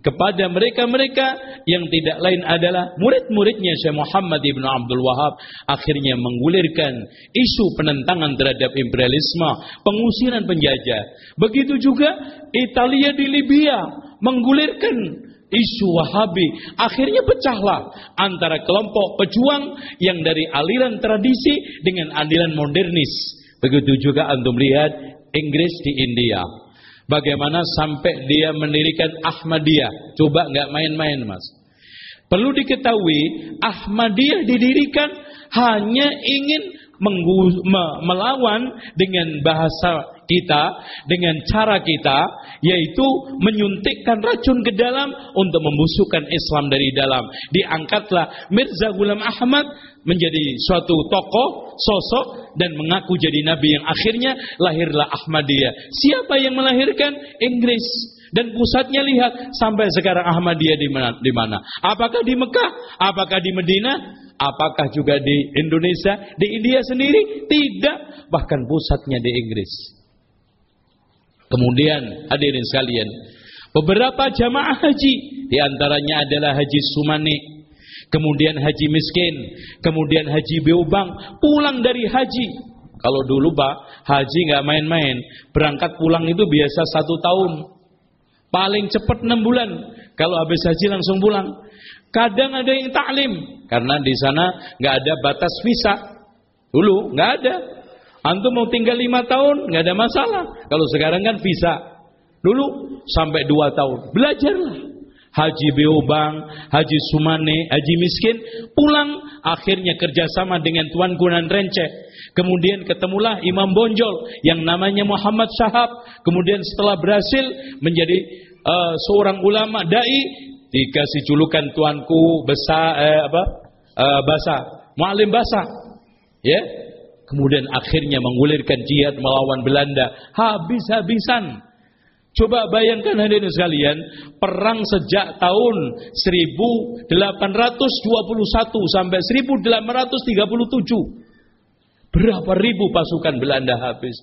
kepada mereka-mereka yang tidak lain adalah murid-muridnya Syekh Muhammad Ibn Abdul Wahab akhirnya menggulirkan isu penentangan terhadap imperialisme, pengusiran penjajah. Begitu juga Italia di Libya menggulirkan isu Wahabi. Akhirnya pecahlah antara kelompok pejuang yang dari aliran tradisi dengan aliran modernis. Begitu juga antum lihat Inggris di India. Bagaimana sampai dia mendirikan Ahmadiyah. Coba nggak main-main mas. Perlu diketahui Ahmadiyah didirikan hanya ingin melawan dengan bahasa kita, dengan cara kita, yaitu menyuntikkan racun ke dalam untuk membusukkan Islam dari dalam. Diangkatlah Mirza Ghulam Ahmad menjadi suatu tokoh, sosok, dan mengaku jadi nabi yang akhirnya lahirlah Ahmadiyah. Siapa yang melahirkan? Inggris. Dan pusatnya lihat sampai sekarang Ahmadiyah di mana? Di mana? Apakah di Mekah? Apakah di Medina? Apakah juga di Indonesia? Di India sendiri? Tidak. Bahkan pusatnya di Inggris. Kemudian hadirin sekalian, beberapa jamaah haji di antaranya adalah Haji Sumani, kemudian Haji Miskin, kemudian Haji Beubang pulang dari haji. Kalau dulu Pak, haji nggak main-main, berangkat pulang itu biasa satu tahun, paling cepat enam bulan. Kalau habis haji langsung pulang. Kadang ada yang taklim karena di sana nggak ada batas visa. Dulu nggak ada. Antum mau tinggal lima tahun nggak ada masalah. Kalau sekarang kan visa. Dulu sampai dua tahun. Belajarlah. Haji Beobang, Haji Sumane, Haji Miskin pulang akhirnya kerjasama dengan Tuan Gunan Renceh. Kemudian ketemulah Imam Bonjol yang namanya Muhammad Syahab. Kemudian setelah berhasil menjadi uh, seorang ulama dai dikasih julukan tuanku besar eh, apa? Uh, basa, mualim basa. Ya, Kemudian akhirnya menggulirkan jihad melawan Belanda habis-habisan. Coba bayangkan hadirin sekalian, perang sejak tahun 1821 sampai 1837. Berapa ribu pasukan Belanda habis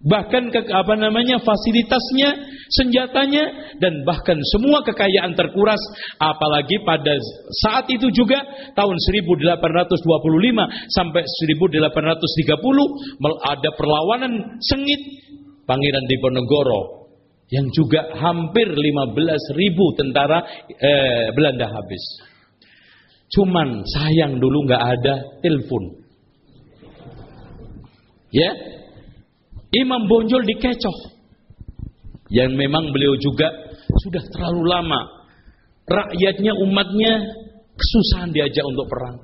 bahkan ke, apa namanya fasilitasnya, senjatanya dan bahkan semua kekayaan terkuras apalagi pada saat itu juga tahun 1825 sampai 1830 ada perlawanan sengit Pangeran Diponegoro yang juga hampir 15 ribu tentara eh, Belanda habis. Cuman sayang dulu nggak ada telepon. Ya, Imam Bonjol dikecoh. Yang memang beliau juga sudah terlalu lama. Rakyatnya, umatnya kesusahan diajak untuk perang.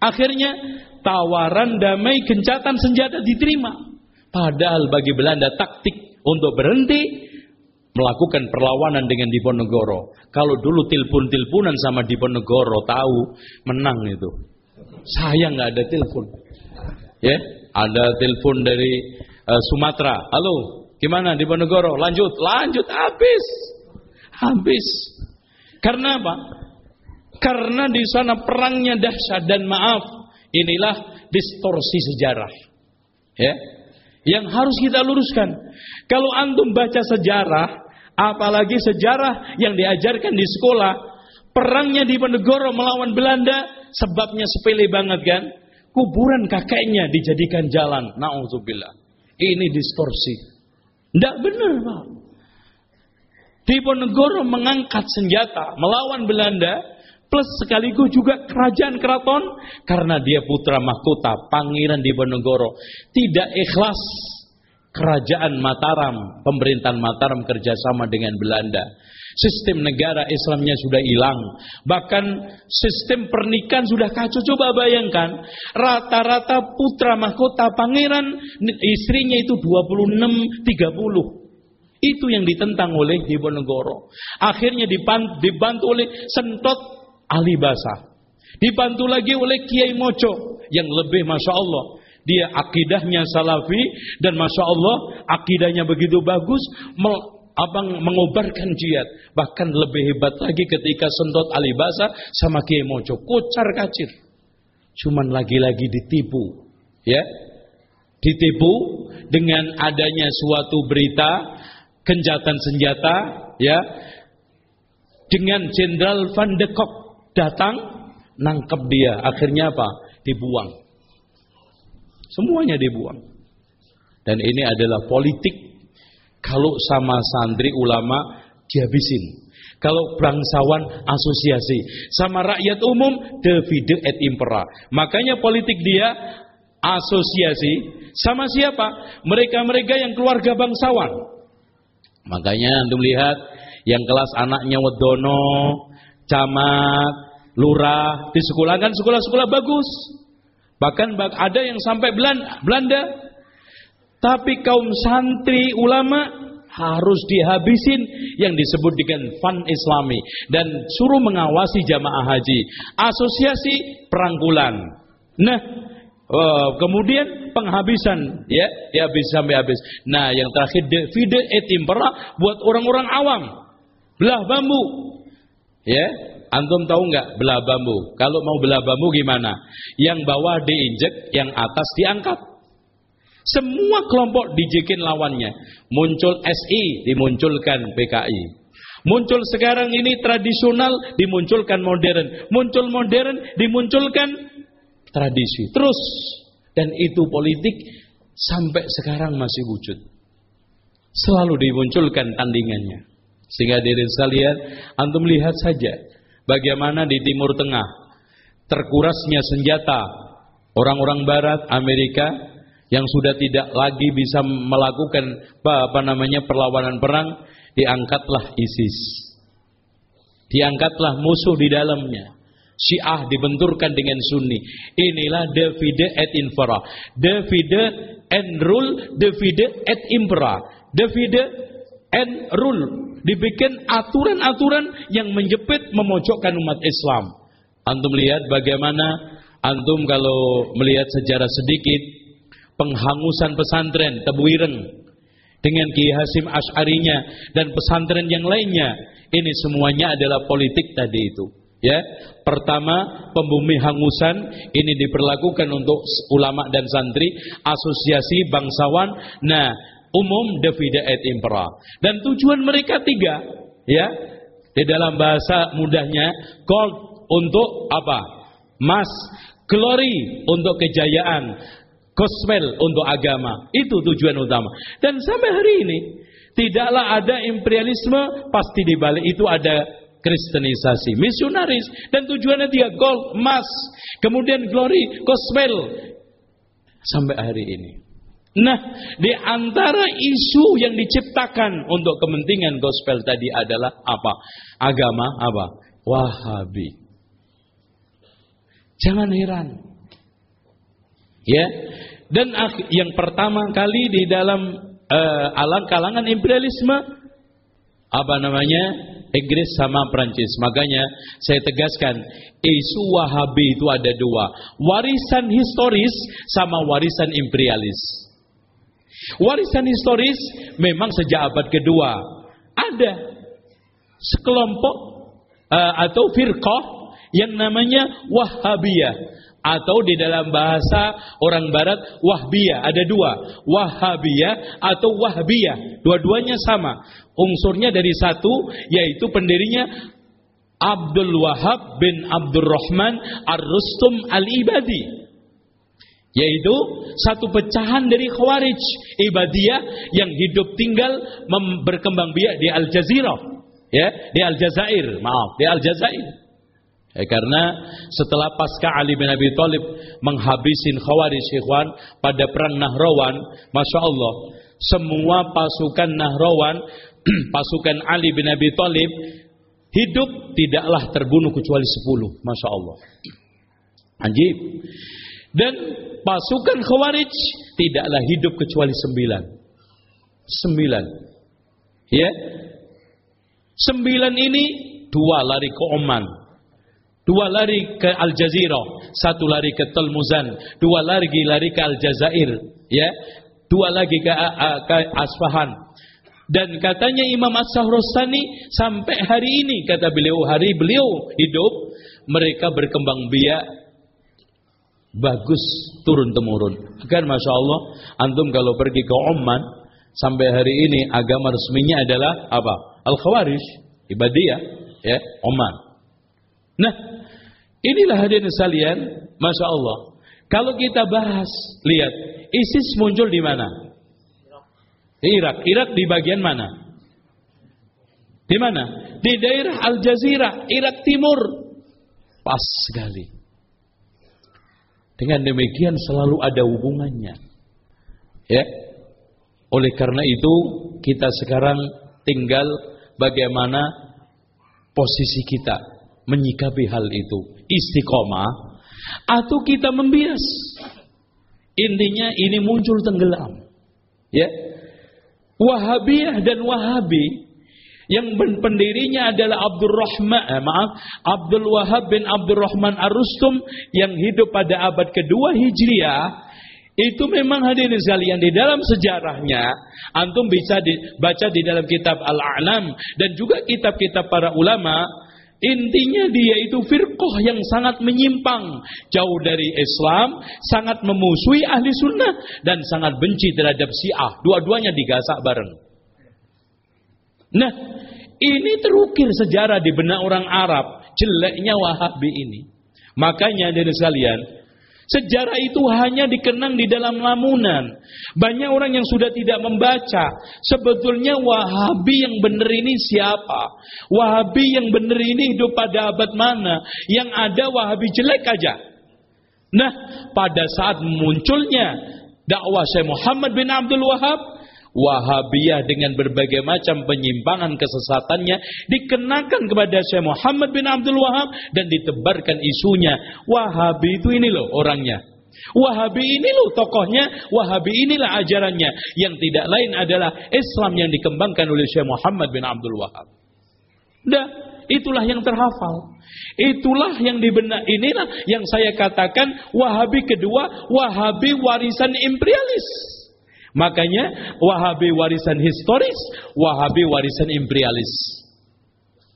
Akhirnya tawaran damai gencatan senjata diterima. Padahal bagi Belanda taktik untuk berhenti melakukan perlawanan dengan Diponegoro. Kalau dulu tilpun-tilpunan sama Diponegoro tahu menang itu. Sayang nggak ada telepon. Ya, ada telepon dari uh, Sumatera. Halo, gimana di Ponegoro? Lanjut, lanjut, habis. Habis. Karena apa? Karena di sana perangnya dahsyat dan maaf, inilah distorsi sejarah. Ya. Yang harus kita luruskan. Kalau antum baca sejarah, apalagi sejarah yang diajarkan di sekolah, perangnya di Ponegoro melawan Belanda, sebabnya sepele banget kan? Kuburan kakeknya dijadikan jalan. Nauzubillah. Ini distorsi. Tidak benar Pak. Diponegoro mengangkat senjata melawan Belanda plus sekaligus juga kerajaan keraton karena dia putra mahkota Pangeran Diponegoro tidak ikhlas kerajaan Mataram pemerintahan Mataram kerjasama dengan Belanda Sistem negara Islamnya sudah hilang. Bahkan sistem pernikahan sudah kacau. Coba bayangkan, rata-rata putra mahkota pangeran istrinya itu 26 30. Itu yang ditentang oleh Diponegoro. Akhirnya dibantu oleh Sentot Alibasa. Dibantu lagi oleh Kiai Moco yang lebih Masya Allah. Dia akidahnya salafi dan Masya Allah akidahnya begitu bagus abang mengobarkan jihad. Bahkan lebih hebat lagi ketika sentot alibasa sama Kiai Mojo. Kocar kacir. Cuman lagi-lagi ditipu. Ya. Ditipu dengan adanya suatu berita kenjatan senjata. Ya. dengan Jenderal Van de Kock datang nangkep dia. Akhirnya apa? Dibuang. Semuanya dibuang. Dan ini adalah politik. Kalau sama santri ulama dihabisin. Kalau bangsawan asosiasi. Sama rakyat umum divide et impera. Makanya politik dia asosiasi sama siapa? Mereka-mereka yang keluarga bangsawan. Makanya untuk lihat yang kelas anaknya wedono, camat, lurah di sekolah kan sekolah-sekolah bagus. Bahkan ada yang sampai Belanda. Tapi kaum santri ulama harus dihabisin yang disebut dengan fan islami dan suruh mengawasi jamaah haji. Asosiasi perangkulan. Nah, Oh, kemudian penghabisan ya dihabis sampai habis. Nah, yang terakhir divide et impera buat orang-orang awam. Belah bambu. Ya, antum tahu nggak belah bambu? Kalau mau belah bambu gimana? Yang bawah diinjek, yang atas diangkat. Semua kelompok dijekin lawannya. Muncul SI, dimunculkan PKI. Muncul sekarang ini tradisional, dimunculkan modern. Muncul modern, dimunculkan tradisi. Terus dan itu politik sampai sekarang masih wujud. Selalu dimunculkan tandingannya. Sehingga diri sekalian, antum lihat saja bagaimana di Timur Tengah terkurasnya senjata orang-orang Barat, Amerika yang sudah tidak lagi bisa melakukan apa, apa namanya perlawanan perang, diangkatlah ISIS. Diangkatlah musuh di dalamnya. Syiah dibenturkan dengan Sunni. Inilah divide et infra. Divide and rule, divide et impera. Divide and rule. Dibikin aturan-aturan yang menjepit memojokkan umat Islam. Antum lihat bagaimana antum kalau melihat sejarah sedikit penghangusan pesantren Tebuireng dengan Ki Hasim Ash'arinya dan pesantren yang lainnya. Ini semuanya adalah politik tadi itu. Ya, pertama pembumi hangusan ini diperlakukan untuk ulama dan santri, asosiasi bangsawan. Nah, umum divide et impera. Dan tujuan mereka tiga, ya. Di dalam bahasa mudahnya, gold untuk apa? Mas, glory untuk kejayaan, gospel untuk agama. Itu tujuan utama. Dan sampai hari ini tidaklah ada imperialisme, pasti di balik itu ada kristenisasi, misionaris dan tujuannya dia gold, emas, kemudian glory, gospel sampai hari ini. Nah, di antara isu yang diciptakan untuk kepentingan gospel tadi adalah apa? Agama apa? Wahabi. Jangan heran. Ya. Dan yang pertama kali di dalam uh, alang kalangan imperialisme apa namanya Inggris sama Prancis. Makanya saya tegaskan isu Wahabi itu ada dua, warisan historis sama warisan imperialis. Warisan historis memang sejak abad kedua ada sekelompok uh, atau firqah yang namanya Wahabiyah atau di dalam bahasa orang barat Wahbiyah. Ada dua Wahabiyah atau Wahbiyah. Dua-duanya sama. Unsurnya dari satu yaitu pendirinya Abdul Wahab bin Abdurrahman Ar-Rustum Al-Ibadi yaitu satu pecahan dari Khawarij Ibadiyah yang hidup tinggal berkembang biak di Al Jazirah ya di Al Jazair maaf di Al Jazair ya, karena setelah pasca Ali bin Abi Thalib menghabisin Khawarij ikhwan pada perang Nahrawan Masya Allah semua pasukan Nahrawan pasukan Ali bin Abi Thalib hidup tidaklah terbunuh kecuali 10. Masya Allah. Anjib. Dan pasukan Khawarij tidaklah hidup kecuali 9. 9. Ya. 9 ini dua lari ke Oman. Dua lari ke Al Jazirah, satu lari ke Telmuzan, dua lagi lari ke Al Jazair, ya. Dua lagi ke, ke Asfahan, dan katanya Imam As-Sahrustani sampai hari ini kata beliau hari beliau hidup mereka berkembang biak bagus turun temurun. Kan masya Allah antum kalau pergi ke Oman sampai hari ini agama resminya adalah apa? Al Khawarij, ibadiyah. ya, Oman. Nah, inilah hadirin sekalian, Masya Allah. Kalau kita bahas, lihat, ISIS muncul di mana? Irak. Irak di bagian mana? Di mana? Di daerah Al Jazeera, Irak Timur. Pas sekali. Dengan demikian selalu ada hubungannya. Ya. Oleh karena itu kita sekarang tinggal bagaimana posisi kita menyikapi hal itu. Istiqomah atau kita membias. Intinya ini muncul tenggelam. Ya. Wahabiyah dan Wahabi yang pendirinya adalah Abdul Rahman, eh, maaf, Abdul Wahab bin Abdul Rahman Ar-Rustum yang hidup pada abad kedua Hijriah. Itu memang hadirin sekalian di dalam sejarahnya antum bisa dibaca di dalam kitab Al-A'lam dan juga kitab-kitab para ulama Intinya dia itu firqah yang sangat menyimpang Jauh dari Islam Sangat memusuhi ahli sunnah Dan sangat benci terhadap syiah Dua-duanya digasak bareng Nah ini terukir sejarah di benak orang Arab Jeleknya wahabi ini Makanya dari sekalian Sejarah itu hanya dikenang di dalam lamunan. Banyak orang yang sudah tidak membaca. Sebetulnya Wahabi yang benar ini siapa? Wahabi yang benar ini hidup pada abad mana? Yang ada Wahabi jelek aja. Nah, pada saat munculnya dakwah Syekh Muhammad bin Abdul Wahab, Wahabiyah dengan berbagai macam penyimpangan kesesatannya dikenakan kepada Syekh Muhammad bin Abdul Wahab dan ditebarkan isunya. Wahabi itu ini loh orangnya. Wahabi ini loh tokohnya, Wahabi inilah ajarannya yang tidak lain adalah Islam yang dikembangkan oleh Syekh Muhammad bin Abdul Wahab. Dah, itulah yang terhafal. Itulah yang dibenak inilah yang saya katakan Wahabi kedua, Wahabi warisan imperialis. Makanya Wahabi warisan historis, Wahabi warisan imperialis.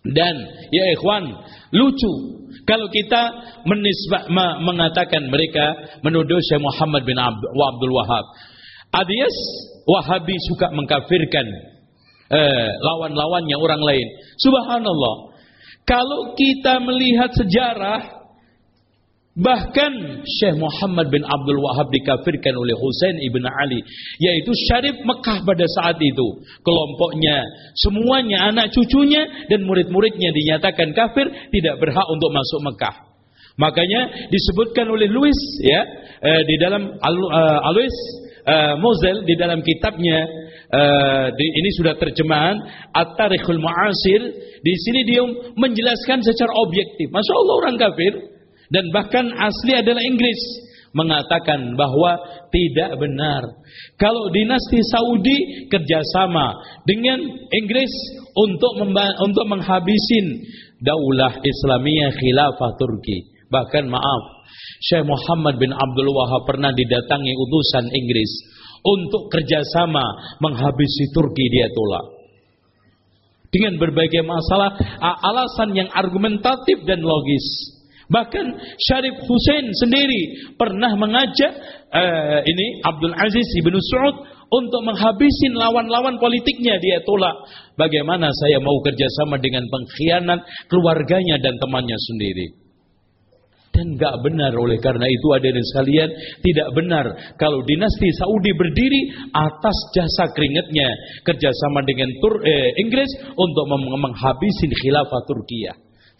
Dan ya ikhwan, lucu kalau kita menisbah, mengatakan mereka menuduh Syekh Muhammad bin Abdul Wahab. Adias Wahabi suka mengkafirkan eh, lawan-lawannya orang lain. Subhanallah. Kalau kita melihat sejarah Bahkan Syekh Muhammad bin Abdul Wahab dikafirkan oleh Husain ibn Ali, yaitu Syarif Mekah pada saat itu. Kelompoknya, semuanya anak cucunya dan murid-muridnya dinyatakan kafir, tidak berhak untuk masuk Mekah. Makanya disebutkan oleh Louis ya eh, di dalam Al, Alois uh, Mozel di dalam kitabnya uh, di, ini sudah terjemahan At-Tarikhul Mu'asir di sini dia menjelaskan secara objektif. Masya Allah orang kafir dan bahkan asli adalah Inggris. Mengatakan bahwa tidak benar. Kalau dinasti Saudi kerjasama dengan Inggris untuk untuk menghabisin daulah Islamiyah khilafah Turki. Bahkan maaf Syekh Muhammad bin Abdul Wahab pernah didatangi utusan Inggris untuk kerjasama menghabisi Turki dia tolak. Dengan berbagai masalah alasan yang argumentatif dan logis Bahkan Syarif Hussein sendiri pernah mengajak uh, ini Abdul Aziz ibnu Saud untuk menghabisin lawan-lawan politiknya dia tolak. Bagaimana saya mau kerjasama dengan pengkhianat keluarganya dan temannya sendiri? Dan gak benar oleh karena itu ada yang sekalian tidak benar kalau dinasti Saudi berdiri atas jasa keringatnya kerjasama dengan Tur eh, Inggris untuk menghabisin khilafah Turkiya.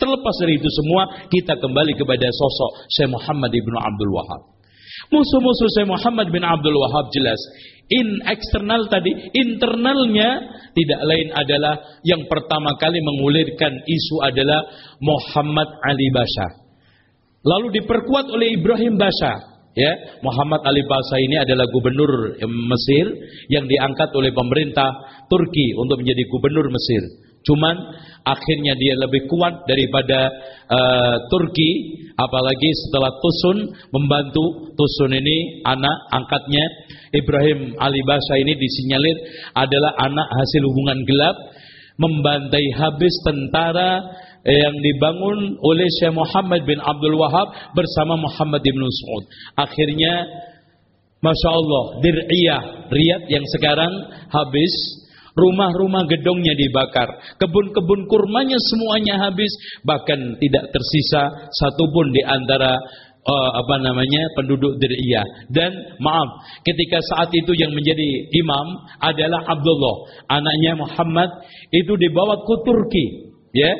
Terlepas dari itu semua, kita kembali kepada sosok Syekh Muhammad ibnu Abdul Wahab. Musuh-musuh Syekh Muhammad bin Abdul Wahab jelas. In eksternal tadi, internalnya tidak lain adalah yang pertama kali mengulirkan isu adalah Muhammad Ali Basha. Lalu diperkuat oleh Ibrahim Basha. Ya, Muhammad Ali Basha ini adalah gubernur Mesir yang diangkat oleh pemerintah Turki untuk menjadi gubernur Mesir. Cuman akhirnya dia lebih kuat daripada uh, Turki. Apalagi setelah Tusun membantu. Tusun ini anak angkatnya. Ibrahim Ali Basha ini disinyalir adalah anak hasil hubungan gelap. Membantai habis tentara yang dibangun oleh Syekh Muhammad bin Abdul Wahab bersama Muhammad bin Saud. Akhirnya Masya Allah, Dir'iyah, Riyad yang sekarang habis Rumah-rumah gedongnya dibakar, kebun-kebun kurmanya semuanya habis, bahkan tidak tersisa satupun di antara uh, apa namanya penduduk Diriyah. Dan maaf ketika saat itu yang menjadi imam adalah Abdullah anaknya Muhammad. Itu dibawa ke Turki ya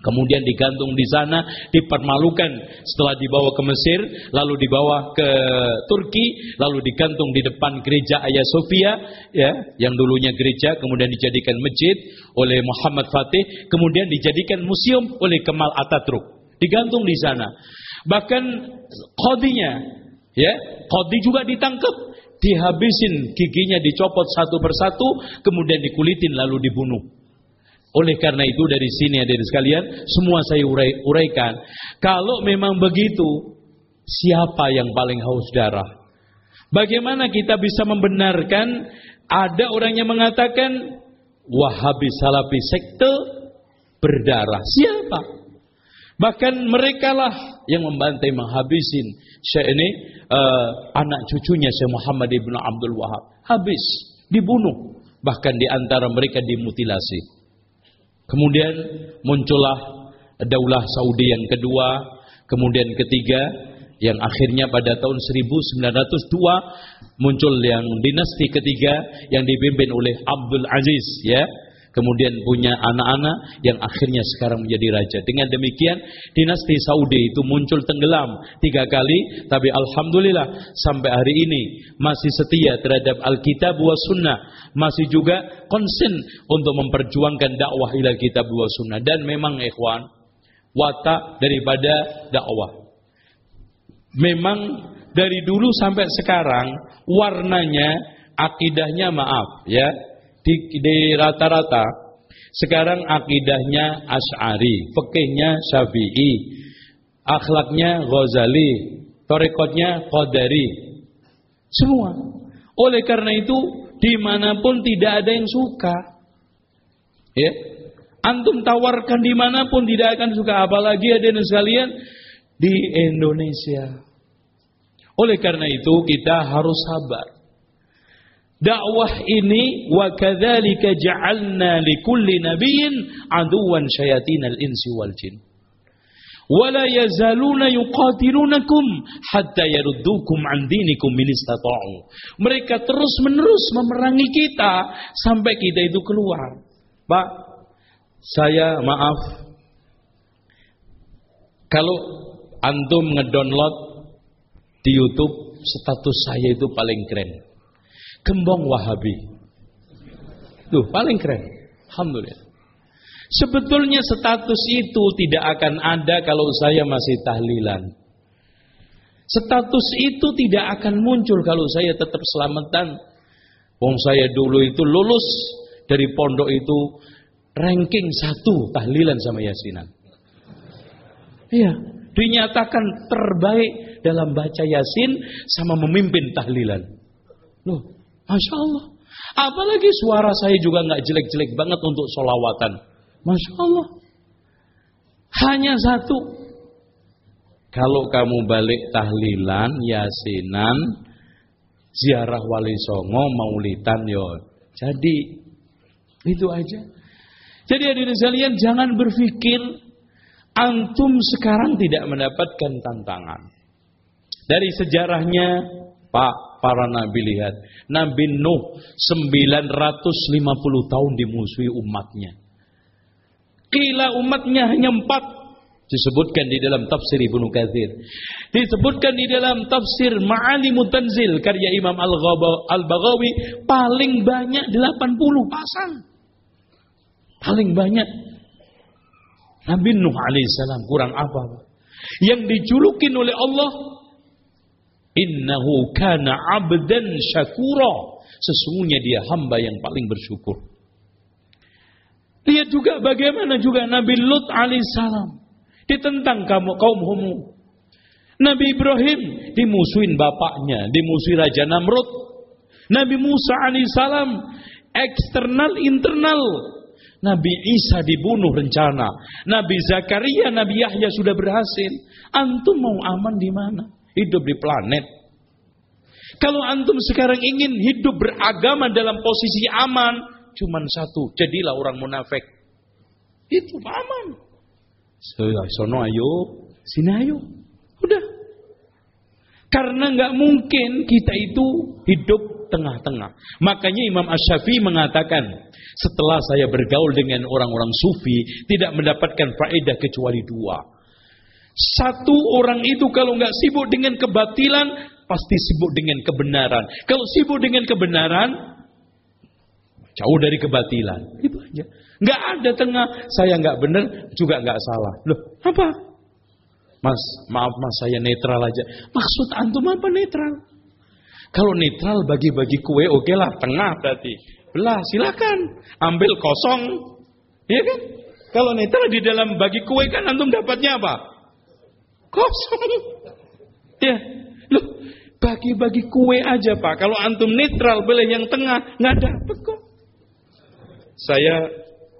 Kemudian digantung di sana, dipermalukan setelah dibawa ke Mesir, lalu dibawa ke Turki, lalu digantung di depan gereja Ayah Sofia, ya, yang dulunya gereja, kemudian dijadikan masjid oleh Muhammad Fatih, kemudian dijadikan museum oleh Kemal Ataturk. Digantung di sana. Bahkan kodinya, ya, kodi juga ditangkap, dihabisin giginya dicopot satu persatu, kemudian dikulitin lalu dibunuh. Oleh karena itu dari sini ada di sekalian, semua saya urai, uraikan. Kalau memang begitu, siapa yang paling haus darah? Bagaimana kita bisa membenarkan ada orang yang mengatakan Wahabi Salafi sekte berdarah? Siapa? Bahkan mereka lah yang membantai menghabisin Syekh ini uh, anak cucunya Syekh Muhammad ibn Abdul Wahab habis dibunuh bahkan di antara mereka dimutilasi. Kemudian muncullah Daulah Saudi yang kedua, kemudian ketiga, yang akhirnya pada tahun 1902 muncul yang dinasti ketiga yang dipimpin oleh Abdul Aziz ya kemudian punya anak-anak yang akhirnya sekarang menjadi raja. Dengan demikian dinasti Saudi itu muncul tenggelam tiga kali, tapi alhamdulillah sampai hari ini masih setia terhadap Alkitab wa Sunnah, masih juga konsen untuk memperjuangkan dakwah ila Kitab wa Sunnah. Dan memang ikhwan, watak daripada dakwah. Memang dari dulu sampai sekarang warnanya akidahnya maaf ya di, di rata-rata sekarang akidahnya Ash'ari, fikihnya Syafi'i, akhlaknya Ghazali, torekotnya Qadari. Semua. Oleh karena itu, di mana pun tidak ada yang suka. Ya, Antum tawarkan di mana pun tidak akan suka. Apalagi ada yang sekalian di Indonesia. Oleh karena itu kita harus sabar. Dakwah ini wa kadzalika ja'alna likulli nabiyyin aduwan syayatinal insi wal jin. Wala yazaluna yuqatilunakum hatta yaruddukum an dinikum min istata'u. Mereka terus-menerus memerangi kita sampai kita itu keluar. Pak, saya maaf kalau antum ngedownload di YouTube status saya itu paling keren. Gembong Wahabi. Tuh, paling keren. Alhamdulillah. Sebetulnya status itu tidak akan ada kalau saya masih tahlilan. Status itu tidak akan muncul kalau saya tetap selamatan. Wong saya dulu itu lulus dari pondok itu ranking satu tahlilan sama yasinan. Iya, dinyatakan terbaik dalam baca yasin sama memimpin tahlilan. Loh, Masya Allah. Apalagi suara saya juga nggak jelek-jelek banget untuk solawatan. Masya Allah. Hanya satu. Kalau kamu balik tahlilan, yasinan, ziarah wali songo, maulitan yo. Jadi itu aja. Jadi hadirin sekalian jangan berpikir antum sekarang tidak mendapatkan tantangan. Dari sejarahnya Pak, para nabi lihat. Nabi Nuh 950 tahun dimusuhi umatnya. Kila umatnya hanya empat. Disebutkan di dalam tafsir Ibnu Katsir. Disebutkan di dalam tafsir Ma'alimut Tanzil karya Imam Al-Baghawi paling banyak 80 pasang. Paling banyak. Nabi Nuh alaihissalam kurang apa? Yang dijulukin oleh Allah Innahu kana abdan syakura. Sesungguhnya dia hamba yang paling bersyukur. Lihat juga bagaimana juga Nabi Lut alaihissalam ditentang kamu kaum homo. Nabi Ibrahim dimusuhin bapaknya, dimusuhi Raja Namrud. Nabi Musa alaihissalam eksternal internal. Nabi Isa dibunuh rencana. Nabi Zakaria, Nabi Yahya sudah berhasil. Antum mau aman di mana? Hidup di planet. Kalau antum sekarang ingin hidup beragama dalam posisi aman, Cuman satu, jadilah orang munafik. Itu Aman. Sono ayo, sini ayo. Udah. Karena nggak mungkin kita itu hidup tengah-tengah. Makanya Imam Ash-Syafi'i mengatakan, setelah saya bergaul dengan orang-orang sufi, tidak mendapatkan faedah kecuali dua. Satu orang itu kalau nggak sibuk dengan kebatilan, pasti sibuk dengan kebenaran. Kalau sibuk dengan kebenaran, jauh dari kebatilan. Itu aja. Nggak ada tengah, saya nggak benar, juga nggak salah. Loh, apa? Mas, maaf mas, saya netral aja. Maksud antum apa netral? Kalau netral bagi-bagi kue, oke okay lah, tengah berarti. Belah, silakan. Ambil kosong. Iya kan? Kalau netral di dalam bagi kue kan antum dapatnya apa? Kosong. Ya. Loh, bagi-bagi kue aja Pak. Kalau antum netral boleh yang tengah, nggak dapat kok. Saya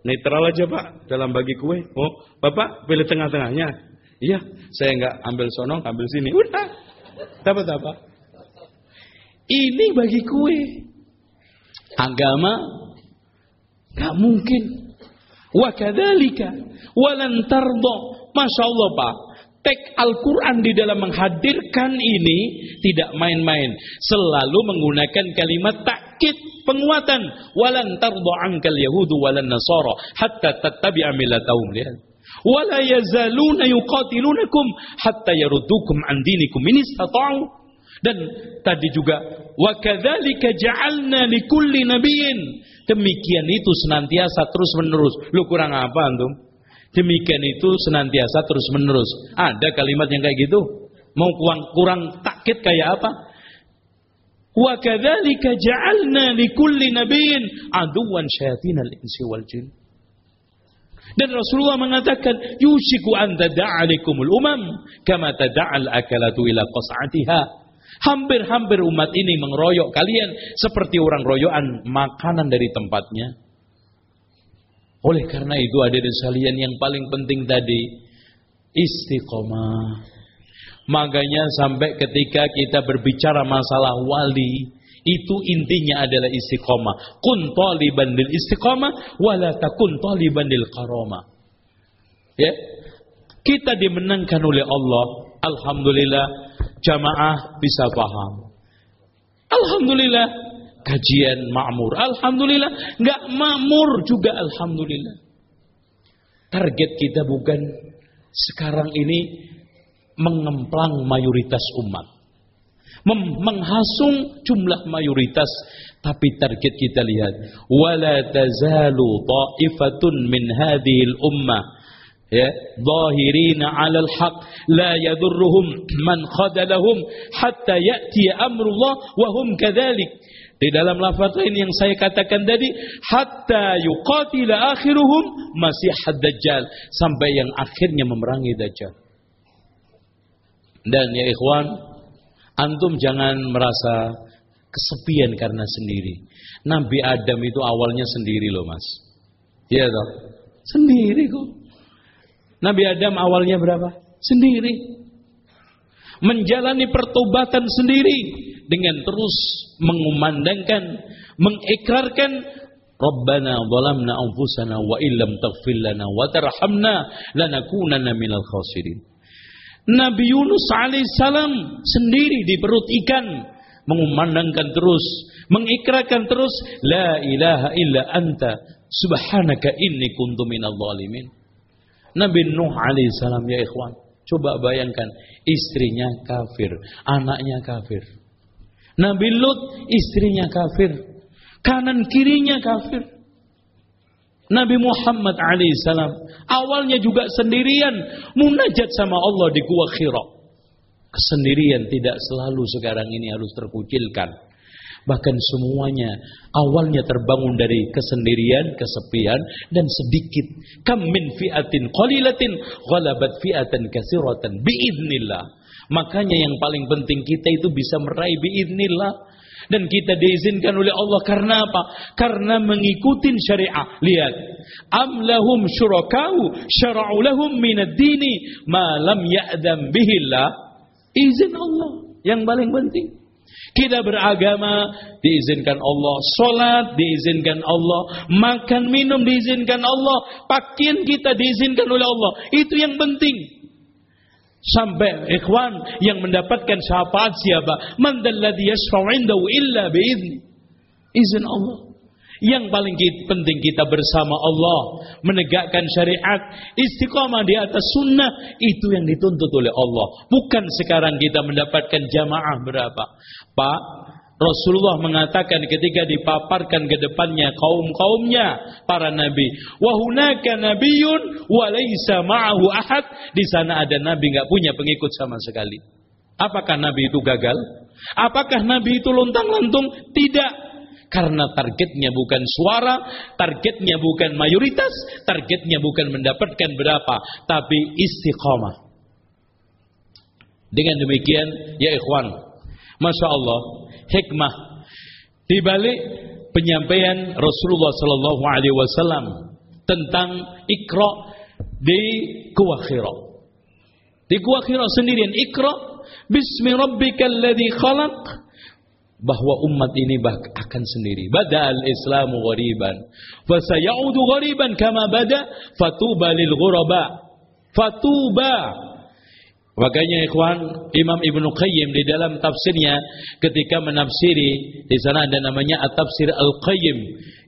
netral aja Pak dalam bagi kue. Oh, Bapak pilih tengah-tengahnya. Iya, saya nggak ambil sonong, ambil sini. Udah. Dapat apa? Ini bagi kue. Agama nggak mungkin. Wa kadzalika walan tardo. Masya Allah Pak. Tek Al-Quran di dalam menghadirkan ini tidak main-main. Selalu menggunakan kalimat takkit penguatan. Walan tardo angkal yahudu walan nasara hatta tattabi'a millatahum. Lihat. Wala yazaluna yuqatilunakum hatta yaruddukum an dinikum in istata'u. Dan tadi juga wa kadzalika ja'alna likulli nabiyyin. Demikian itu senantiasa terus menerus. Lu kurang apa antum? Demikian itu senantiasa terus menerus. Ada kalimat yang kayak gitu? Mau kurang, kurang takkit kayak apa? Wa kadzalika ja'alna likulli nabiyyin aduwan syayatinal insi wal jin. Dan Rasulullah mengatakan, "Yushiku an tada'alikumul umam kama tada'al akalatu ila qas'atiha." Hampir-hampir umat ini mengeroyok kalian seperti orang royokan makanan dari tempatnya. Oleh karena itu hadirin sekalian yang paling penting tadi istiqomah. Makanya sampai ketika kita berbicara masalah wali, itu intinya adalah istiqomah. Kun taliban lil istiqomah wala takun taliban lil karomah. Ya. Kita dimenangkan oleh Allah. Alhamdulillah jamaah bisa paham. Alhamdulillah kajian makmur. Alhamdulillah, nggak makmur juga alhamdulillah. Target kita bukan sekarang ini mengemplang mayoritas umat. menghasung jumlah mayoritas tapi target kita lihat wala tazalu ta'ifatun min hadhil ummah ya zahirina 'alal haq la yadurruhum man khadalahum hatta ya'ti amrullah wa hum kadzalik di dalam lafaz lain yang saya katakan tadi, hatta yuqatila akhiruhum masih dajjal sampai yang akhirnya memerangi dajjal. Dan ya ikhwan, antum jangan merasa kesepian karena sendiri. Nabi Adam itu awalnya sendiri loh, Mas. Iya toh? Sendiri kok. Nabi Adam awalnya berapa? Sendiri. Menjalani pertobatan sendiri dengan terus mengumandangkan, mengikrarkan Rabbana zalamna anfusana wa illam taghfir lana wa tarhamna lanakunanna minal khasirin. Nabi Yunus alaihissalam sendiri di perut ikan mengumandangkan terus, mengikrarkan terus la ilaha illa anta subhanaka inni kuntu minal zalimin. Nabi Nuh alaihissalam ya ikhwan, coba bayangkan istrinya kafir, anaknya kafir. Nabi Lut istrinya kafir. Kanan kirinya kafir. Nabi Muhammad alaihissalam awalnya juga sendirian munajat sama Allah di gua Khira. Kesendirian tidak selalu sekarang ini harus terkucilkan. Bahkan semuanya awalnya terbangun dari kesendirian, kesepian dan sedikit. Kam min fi'atin qalilatin ghalabat fi'atan katsiratan biidznillah. Makanya yang paling penting kita itu bisa meraih biidnillah. Dan kita diizinkan oleh Allah karena apa? Karena mengikuti syariah. Lihat. Am lahum syurakau syara'u lahum minad dini ma lam ya'dam bihillah. Izin Allah yang paling penting. Kita beragama diizinkan Allah, sholat diizinkan Allah, makan minum diizinkan Allah, pakaian kita diizinkan oleh Allah. Itu yang penting. Sampai ikhwan yang mendapatkan syafaat siapa? Man dalladhi yashfa'u indahu illa bi'izni. Izin Allah. Yang paling penting kita bersama Allah menegakkan syariat, istiqamah di atas sunnah itu yang dituntut oleh Allah. Bukan sekarang kita mendapatkan jamaah berapa. Pak, Rasulullah mengatakan ketika dipaparkan ke depannya kaum-kaumnya para nabi, wa hunaka nabiyyun wa laisa ma'ahu ahad. Di sana ada nabi nggak punya pengikut sama sekali. Apakah nabi itu gagal? Apakah nabi itu lontang-lantung? Tidak. Karena targetnya bukan suara, targetnya bukan mayoritas, targetnya bukan mendapatkan berapa, tapi istiqamah. Dengan demikian, ya ikhwan, Masya Allah, hikmah di balik penyampaian Rasulullah Sallallahu Alaihi Wasallam tentang ikra di Kuwakhira. Di Kuwakhira sendirian ikra Bismi rabbikal ladzi khalaq bahwa umat ini akan sendiri. Bada al-Islamu ghariban, fa sayaudu ghariban kama bada, fatuba lil ghuraba. Fatuba. Makanya ikhwan, Imam Ibnu Qayyim di dalam tafsirnya ketika menafsiri di sana ada namanya At-Tafsir Al-Qayyim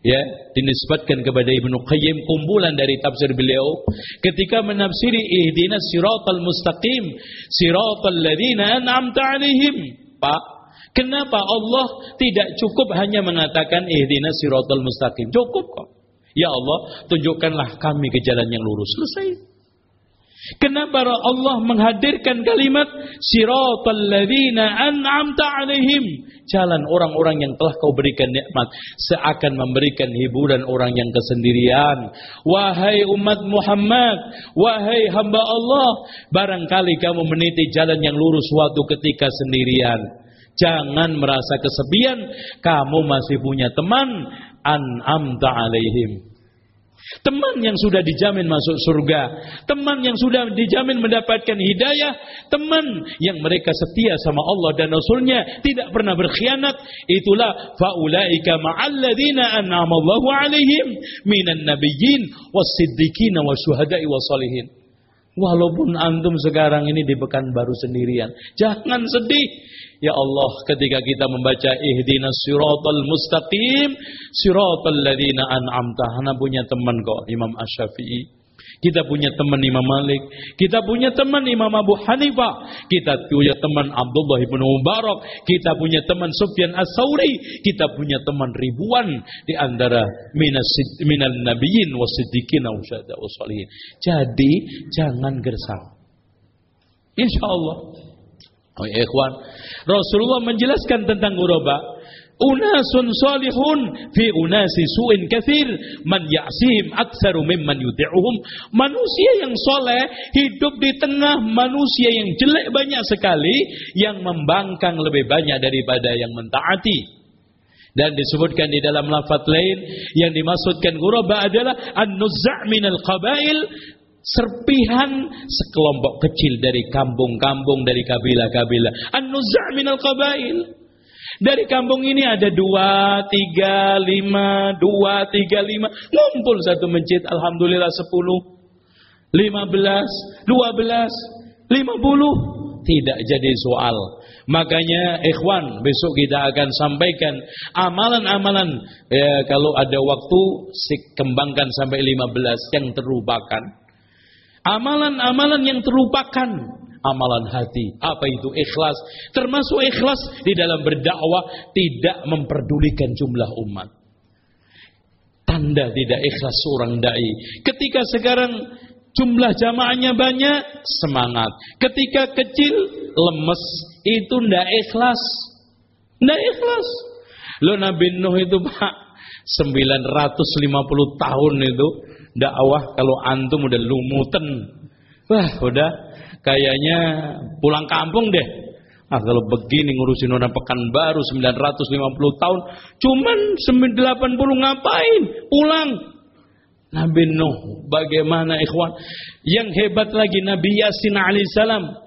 ya, dinisbatkan kepada Ibnu Qayyim kumpulan dari tafsir beliau ketika menafsiri ihdinas siratal mustaqim siratal ladzina an'amta alaihim. Pak, Kenapa Allah tidak cukup hanya mengatakan ihdinas siratal mustaqim? Cukup kok. Ya Allah, tunjukkanlah kami ke jalan yang lurus. Selesai. Kenapa Allah menghadirkan kalimat siratal ladzina an'amta alaihim? Jalan orang-orang yang telah kau berikan nikmat seakan memberikan hiburan orang yang kesendirian. Wahai umat Muhammad, wahai hamba Allah, barangkali kamu meniti jalan yang lurus suatu ketika sendirian. Jangan merasa kesepian, kamu masih punya teman an'amta alaihim. Teman yang sudah dijamin masuk surga, teman yang sudah dijamin mendapatkan hidayah, teman yang mereka setia sama Allah dan Rasulnya, tidak pernah berkhianat. Itulah faulaika ma'alladzina an'amallahu alaihim minan nabiyyin was-siddiqin wasyuhada'i wassalihin. Walaupun antum sekarang ini di baru sendirian, jangan sedih. Ya Allah, ketika kita membaca ihdinas siratal mustaqim, siratal ladzina an'amta. Ana punya teman kok, Imam Asy-Syafi'i. Kita punya teman Imam Malik, kita punya teman Imam Abu Hanifah, kita punya teman Abdullah bin Mubarak, kita punya teman Sufyan As-Sauri, kita punya teman ribuan di antara minas minal nabiyyin wasiddiqin wa salihin. Jadi jangan gersang. Insyaallah Oh ya ikhwan, Rasulullah menjelaskan tentang ghuraba. Unasun salihun fi unasi su'in kathir man ya'sihim aktsaru mimman yuti'uhum. Manusia yang soleh hidup di tengah manusia yang jelek banyak sekali yang membangkang lebih banyak daripada yang mentaati. Dan disebutkan di dalam lafaz lain yang dimaksudkan ghuraba adalah an-nuzza' minal qabail serpihan sekelompok kecil dari kampung-kampung dari kabilah-kabilah. An-nuzza' minal qabail. Dari kampung ini ada dua, tiga, lima, dua, tiga, lima. Ngumpul satu masjid, Alhamdulillah sepuluh, lima belas, dua belas, lima puluh. Tidak jadi soal. Makanya ikhwan besok kita akan sampaikan amalan-amalan ya, kalau ada waktu kembangkan sampai lima belas yang terlupakan. Amalan-amalan yang terlupakan. Amalan hati. Apa itu ikhlas? Termasuk ikhlas di dalam berdakwah tidak memperdulikan jumlah umat. Tanda tidak ikhlas seorang dai. Ketika sekarang jumlah jamaahnya banyak, semangat. Ketika kecil, lemes. Itu tidak ikhlas. Tidak ikhlas. Lo Nabi Nuh itu Pak, 950 tahun itu dakwah kalau antum udah lumutan. Wah, udah kayaknya pulang kampung deh. Ah, kalau begini ngurusin orang pekan baru 950 tahun, cuman 80 ngapain? Pulang. Nabi Nuh, bagaimana ikhwan? Yang hebat lagi Nabi Yasin alaihissalam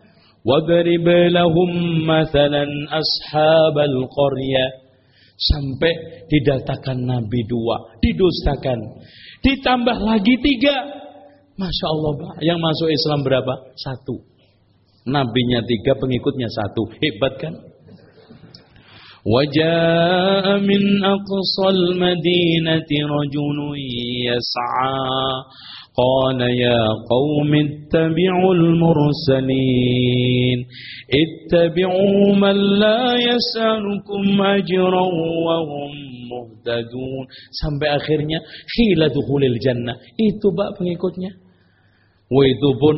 Wadrib lahum mathalan ashabal qaryah sampai didatakan Nabi dua, didustakan. Ditambah lagi tiga. Masya Allah, Pak. Yang masuk Islam berapa? Satu. Nabinya tiga, pengikutnya satu. Hebat kan? وجاء من أقصى المدينة رجل يسعى قال يا قوم اتبعوا المرسلين اتبعوا من لا يسألكم أجرا وهم muhtadun. Sampai akhirnya khila dukhulil jannah. Itu bak pengikutnya. Wa itu pun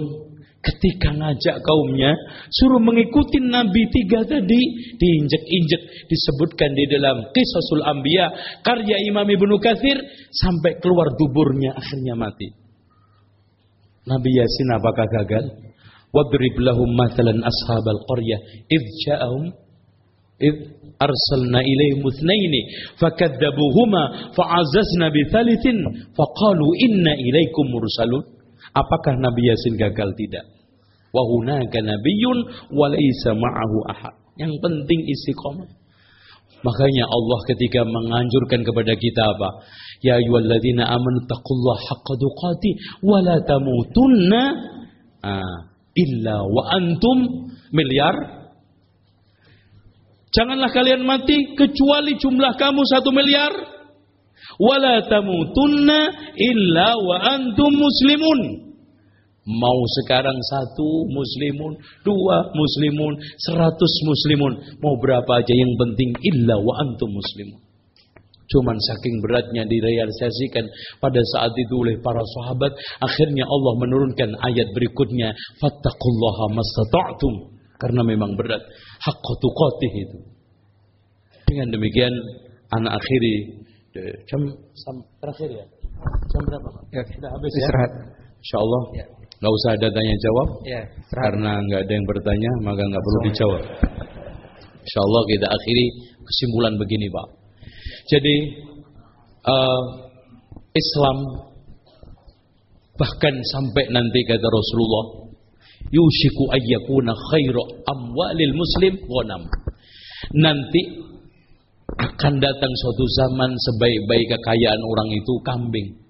ketika ngajak kaumnya suruh mengikuti nabi tiga tadi diinjek-injek disebutkan di dalam Qisasul Anbiya karya Imam Ibnu Katsir sampai keluar duburnya akhirnya mati. Nabi Yasin apakah gagal? Wadrib lahum mathalan ashabal qaryah id arsalna ilaihim ithnaini fakadzabuhuma fa'azazna bithalithin faqalu inna ilaikum mursalun apakah Nabi Yasin gagal? Tidak. wa hunaka nabiyyun wa laysa ma'ahu ahad yang penting istiqomah. Makanya Allah ketika menganjurkan kepada kita apa? Ya ayyuhalladzina amanu taqullaha haqqa tuqatih wa la tamutunna ah, illa wa antum miliar. Janganlah kalian mati kecuali jumlah kamu satu miliar. Wala tamutunna illa wa antum muslimun. Mau sekarang satu muslimun, dua muslimun, seratus muslimun. Mau berapa aja yang penting illa wa antum muslimun. Cuman saking beratnya direalisasikan pada saat itu oleh para sahabat. Akhirnya Allah menurunkan ayat berikutnya. Fattakullaha mastata'tum. Karena memang berat. Haqqa tuqatih itu. Dengan demikian anak akhiri jam terakhir ya. Jam berapa? Ya, sudah habis ya. Istirahat. Insyaallah. Ya. Nggak usah ada tanya jawab. Ya, karena nggak ada yang bertanya, maka nggak perlu dijawab. Insya Allah kita akhiri kesimpulan begini Pak. Jadi uh, Islam bahkan sampai nanti kata Rasulullah yushiku ayyakuna khairu amwalil muslim ghanam. Nanti akan datang suatu zaman sebaik-baik kekayaan orang itu kambing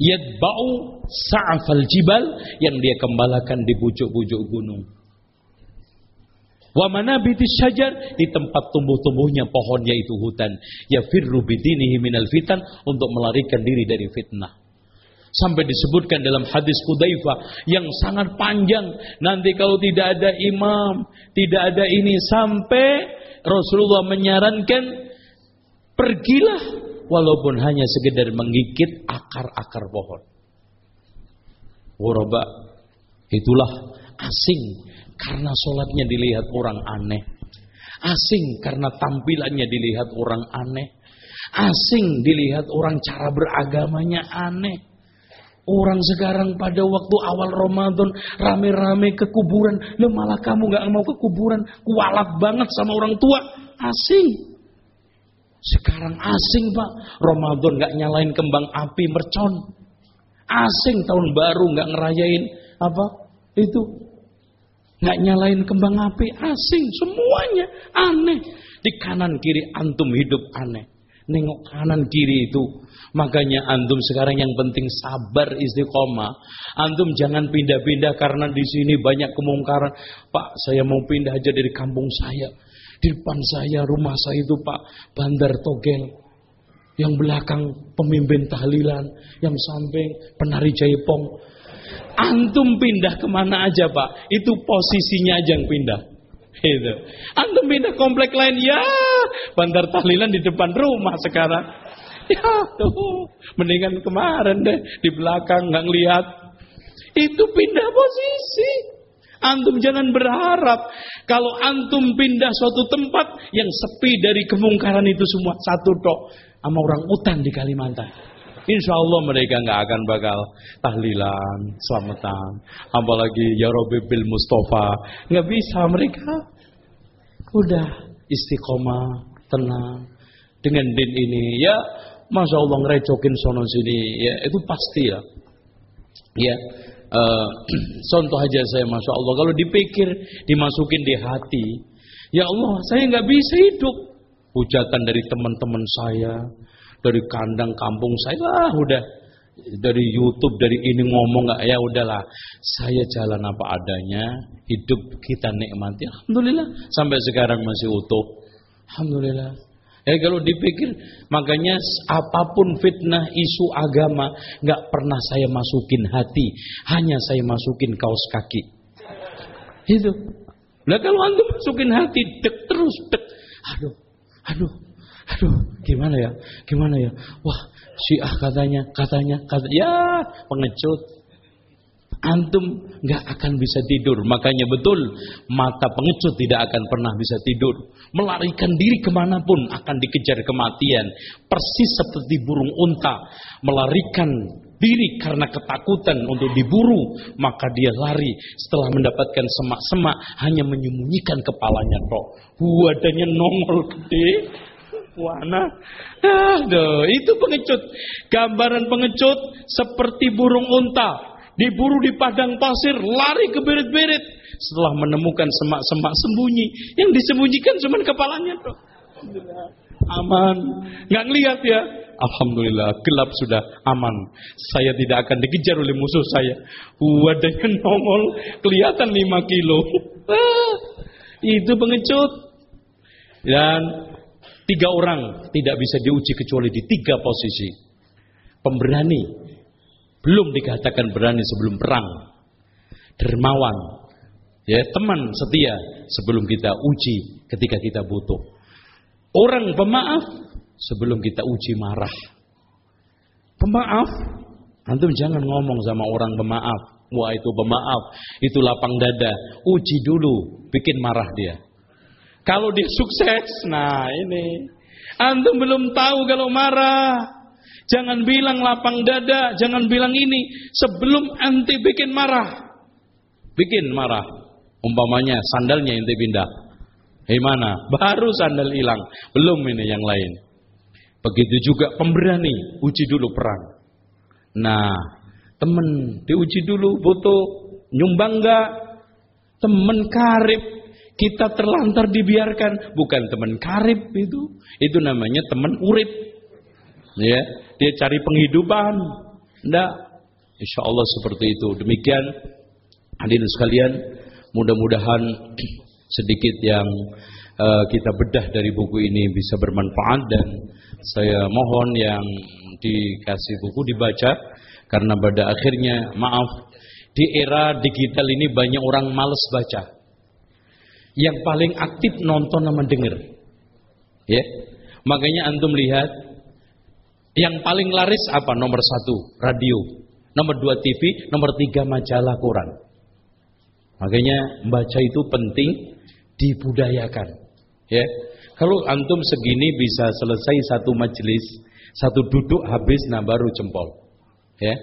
yadba'u sa'afal jibal yang dia kembalakan di pucuk-pucuk gunung. Wa manabitis syajar di tempat tumbuh-tumbuhnya pohon yaitu hutan. Ya firru bidinihi minal fitan untuk melarikan diri dari fitnah. Sampai disebutkan dalam hadis Kudaifah yang sangat panjang. Nanti kalau tidak ada imam, tidak ada ini sampai Rasulullah menyarankan pergilah walaupun hanya sekedar menggigit akar-akar pohon. Woroba itulah asing karena sholatnya dilihat orang aneh. Asing karena tampilannya dilihat orang aneh. Asing dilihat orang cara beragamanya aneh. Orang sekarang pada waktu awal Ramadan rame-rame ke kuburan. Lo malah kamu gak mau ke kuburan. Kualat banget sama orang tua. Asing. Sekarang asing pak, Ramadan nggak nyalain kembang api mercon. Asing tahun baru nggak ngerayain apa itu nggak nyalain kembang api asing semuanya aneh di kanan kiri antum hidup aneh nengok kanan kiri itu makanya antum sekarang yang penting sabar istiqomah antum jangan pindah-pindah karena di sini banyak kemungkaran pak saya mau pindah aja dari kampung saya di depan saya, rumah saya itu Pak Bandar Togel. Yang belakang pemimpin tahlilan. Yang samping penari jaipong. Antum pindah ke mana aja Pak. Itu posisinya aja yang pindah. Itu. Antum pindah komplek lain. Ya Bandar tahlilan di depan rumah sekarang. Ya tuh. Mendingan kemarin deh. Di belakang nggak ngelihat. Itu pindah posisi. Antum jangan berharap kalau antum pindah suatu tempat yang sepi dari kemungkaran itu semua satu dok sama orang utan di Kalimantan. Insya Allah mereka nggak akan bakal tahlilan, selamatan, apalagi ya Rabbi bil Mustafa, nggak bisa mereka. Udah istiqomah, tenang dengan din ini ya, masya Allah ngerecokin sono sini. Ya itu pasti ya. Ya, uh, contoh aja saya masya Allah. Kalau dipikir dimasukin di hati ya Allah saya nggak bisa hidup. Hujatan dari teman-teman saya dari kandang kampung saya lah udah. Dari YouTube dari ini ngomong nggak ya udahlah. Saya jalan apa adanya hidup kita nikmati. Alhamdulillah sampai sekarang masih utuh. Alhamdulillah ya kalau dipikir makanya apa pun fitnah isu agama nggak pernah saya masukin hati. Hanya saya masukin kaos kaki. Itu. Lah kalau antum masukin hati dek terus dek. Aduh aduh aduh. Gimana ya? Gimana ya? Wah Syiah katanya, katanya, kata ya pengecut. Antum nggak akan bisa tidur. Makanya betul mata pengecut tidak akan pernah bisa tidur. Melarikan diri ke mana pun akan dikejar kematian. Persis seperti burung unta melarikan diri karena ketakutan untuk diburu, maka dia lari setelah mendapatkan semak-semak hanya menyembunyikan kepalanya toh. Wadahnya nongol gede, Wana. Aduh, itu pengecut. Gambaran pengecut seperti burung unta. Diburu di padang pasir, lari ke berit-berit. Setelah menemukan semak-semak sembunyi. Yang disembunyikan cuma kepalanya tuh. Aman. Nggak ngeliat ya. Alhamdulillah, gelap sudah aman. Saya tidak akan dikejar oleh musuh saya. Wadahnya nongol, kelihatan 5 kilo. Itu pengecut. Dan Tiga orang tidak bisa diuji kecuali di tiga posisi. Pemberani, belum dikatakan berani sebelum perang. Dermawan, ya teman setia sebelum kita uji ketika kita butuh. Orang pemaaf sebelum kita uji marah. Pemaaf, antum jangan ngomong sama orang pemaaf. Wah itu pemaaf, itu lapang dada. Uji dulu, bikin marah dia. Kalau dia sukses, nah ini. Antum belum tahu kalau marah. Jangan bilang lapang dada, jangan bilang ini. Sebelum anti bikin marah. Bikin marah. Umpamanya sandalnya inti pindah. Gimana? Baru sandal hilang. Belum ini yang lain. Begitu juga pemberani. Uji dulu perang. Nah, temen diuji dulu butuh nyumbang enggak? Temen karib kita terlantar dibiarkan, bukan teman karib itu. Itu namanya teman urip. Ya, dia cari penghidupan. Enggak. Insya Allah seperti itu. Demikian hadirin sekalian, mudah-mudahan sedikit yang uh, kita bedah dari buku ini bisa bermanfaat dan saya mohon yang dikasih buku dibaca karena pada akhirnya maaf di era digital ini banyak orang males baca yang paling aktif nonton sama denger. Ya. Makanya antum lihat yang paling laris apa? Nomor satu radio, nomor dua TV, nomor tiga majalah koran. Makanya membaca itu penting dibudayakan. Ya. Kalau antum segini bisa selesai satu majelis, satu duduk habis nah baru jempol. Ya.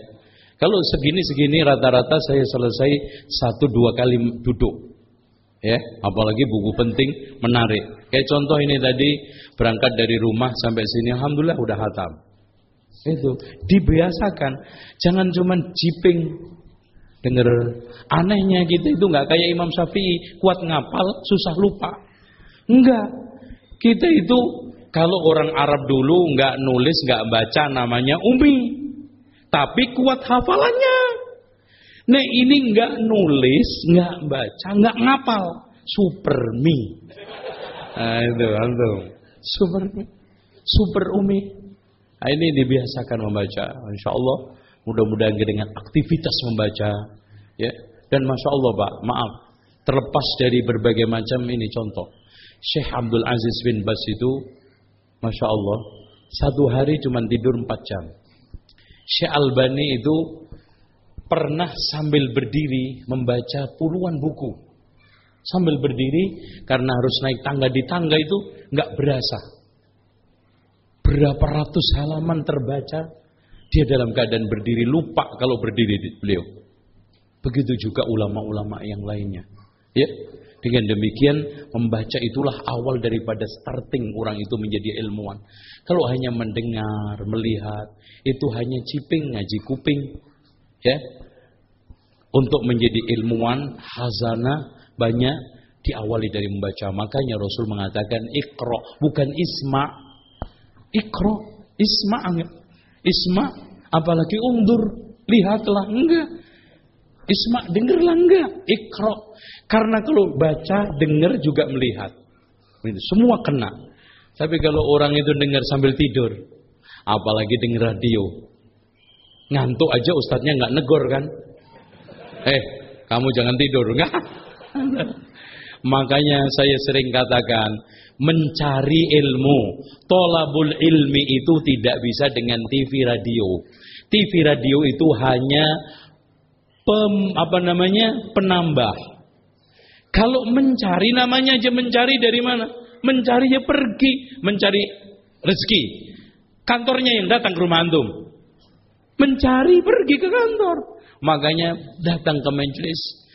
Kalau segini-segini rata-rata saya selesai satu dua kali duduk. Ya, apalagi buku penting, menarik. Kayak contoh ini tadi berangkat dari rumah sampai sini, alhamdulillah udah hatam. Itu dibiasakan, jangan cuma jiping denger anehnya kita itu nggak kayak Imam Syafi'i kuat ngapal susah lupa enggak kita itu kalau orang Arab dulu nggak nulis nggak baca namanya umi tapi kuat hafalannya Nek ini nggak nulis, nggak baca, nggak ngapal. Super mi. Nah, itu antum. Super mi. Super umi. Nah, ini dibiasakan membaca. Insya Allah mudah-mudahan dengan aktivitas membaca. Ya. Dan Masya Allah Pak, maaf. Terlepas dari berbagai macam ini contoh. Syekh Abdul Aziz bin Bas itu, Masya Allah, satu hari cuma tidur empat jam. Syekh Albani itu pernah sambil berdiri membaca puluhan buku. Sambil berdiri karena harus naik tangga di tangga itu nggak berasa. Berapa ratus halaman terbaca, dia dalam keadaan berdiri lupa kalau berdiri di beliau. Begitu juga ulama-ulama yang lainnya. Ya, dengan demikian membaca itulah awal daripada starting orang itu menjadi ilmuwan. Kalau hanya mendengar, melihat, itu hanya ciping, ngaji kuping, ya Untuk menjadi ilmuwan, hazana banyak diawali dari membaca. Makanya Rasul mengatakan ikro, bukan isma. Ikro, isma, isma, apalagi undur, lihatlah, enggak. Isma, dengarlah enggak, ikro. Karena kalau baca, dengar juga melihat. Semua kena. Tapi kalau orang itu dengar sambil tidur, apalagi dengar radio, ngantuk aja ustadznya nggak negor kan? Eh, kamu jangan tidur, enggak? Makanya saya sering katakan, mencari ilmu, tolabul ilmi itu tidak bisa dengan TV radio. TV radio itu hanya pem, apa namanya penambah. Kalau mencari namanya aja mencari dari mana? Mencari ya pergi, mencari rezeki. Kantornya yang datang ke rumah antum. Mencari pergi ke kantor. Makanya datang ke majelis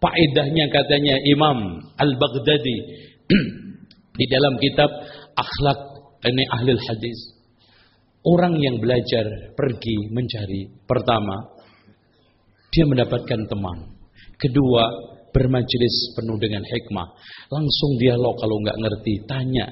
Faedahnya katanya Imam Al-Baghdadi di dalam kitab Akhlak ini ahli hadis. Orang yang belajar pergi mencari pertama dia mendapatkan teman. Kedua, bermajelis penuh dengan hikmah. Langsung dialog kalau nggak ngerti, tanya.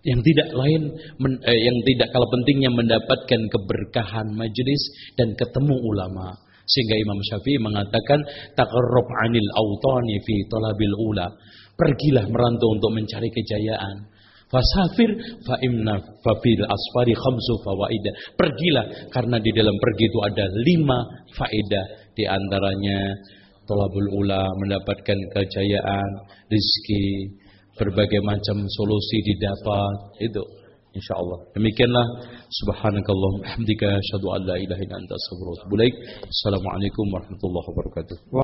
Yang tidak lain, men, eh, yang tidak kalau pentingnya mendapatkan keberkahan majelis dan ketemu ulama. Sehingga Imam Syafi'i mengatakan taqarrub 'anil autani fi talabil ula. Pergilah merantau untuk mencari kejayaan. Fasafir fa imna fa fil asfari khamsu fawaida. Pergilah karena di dalam pergi itu ada lima faedah di antaranya talabul ula mendapatkan kejayaan, rizki, berbagai macam solusi didapat itu insyaallah. Demikianlah. Subhanakallah hamdika asyhadu an la ilaha illa anta astaghfiruka assalamualaikum warahmatullahi wabarakatuh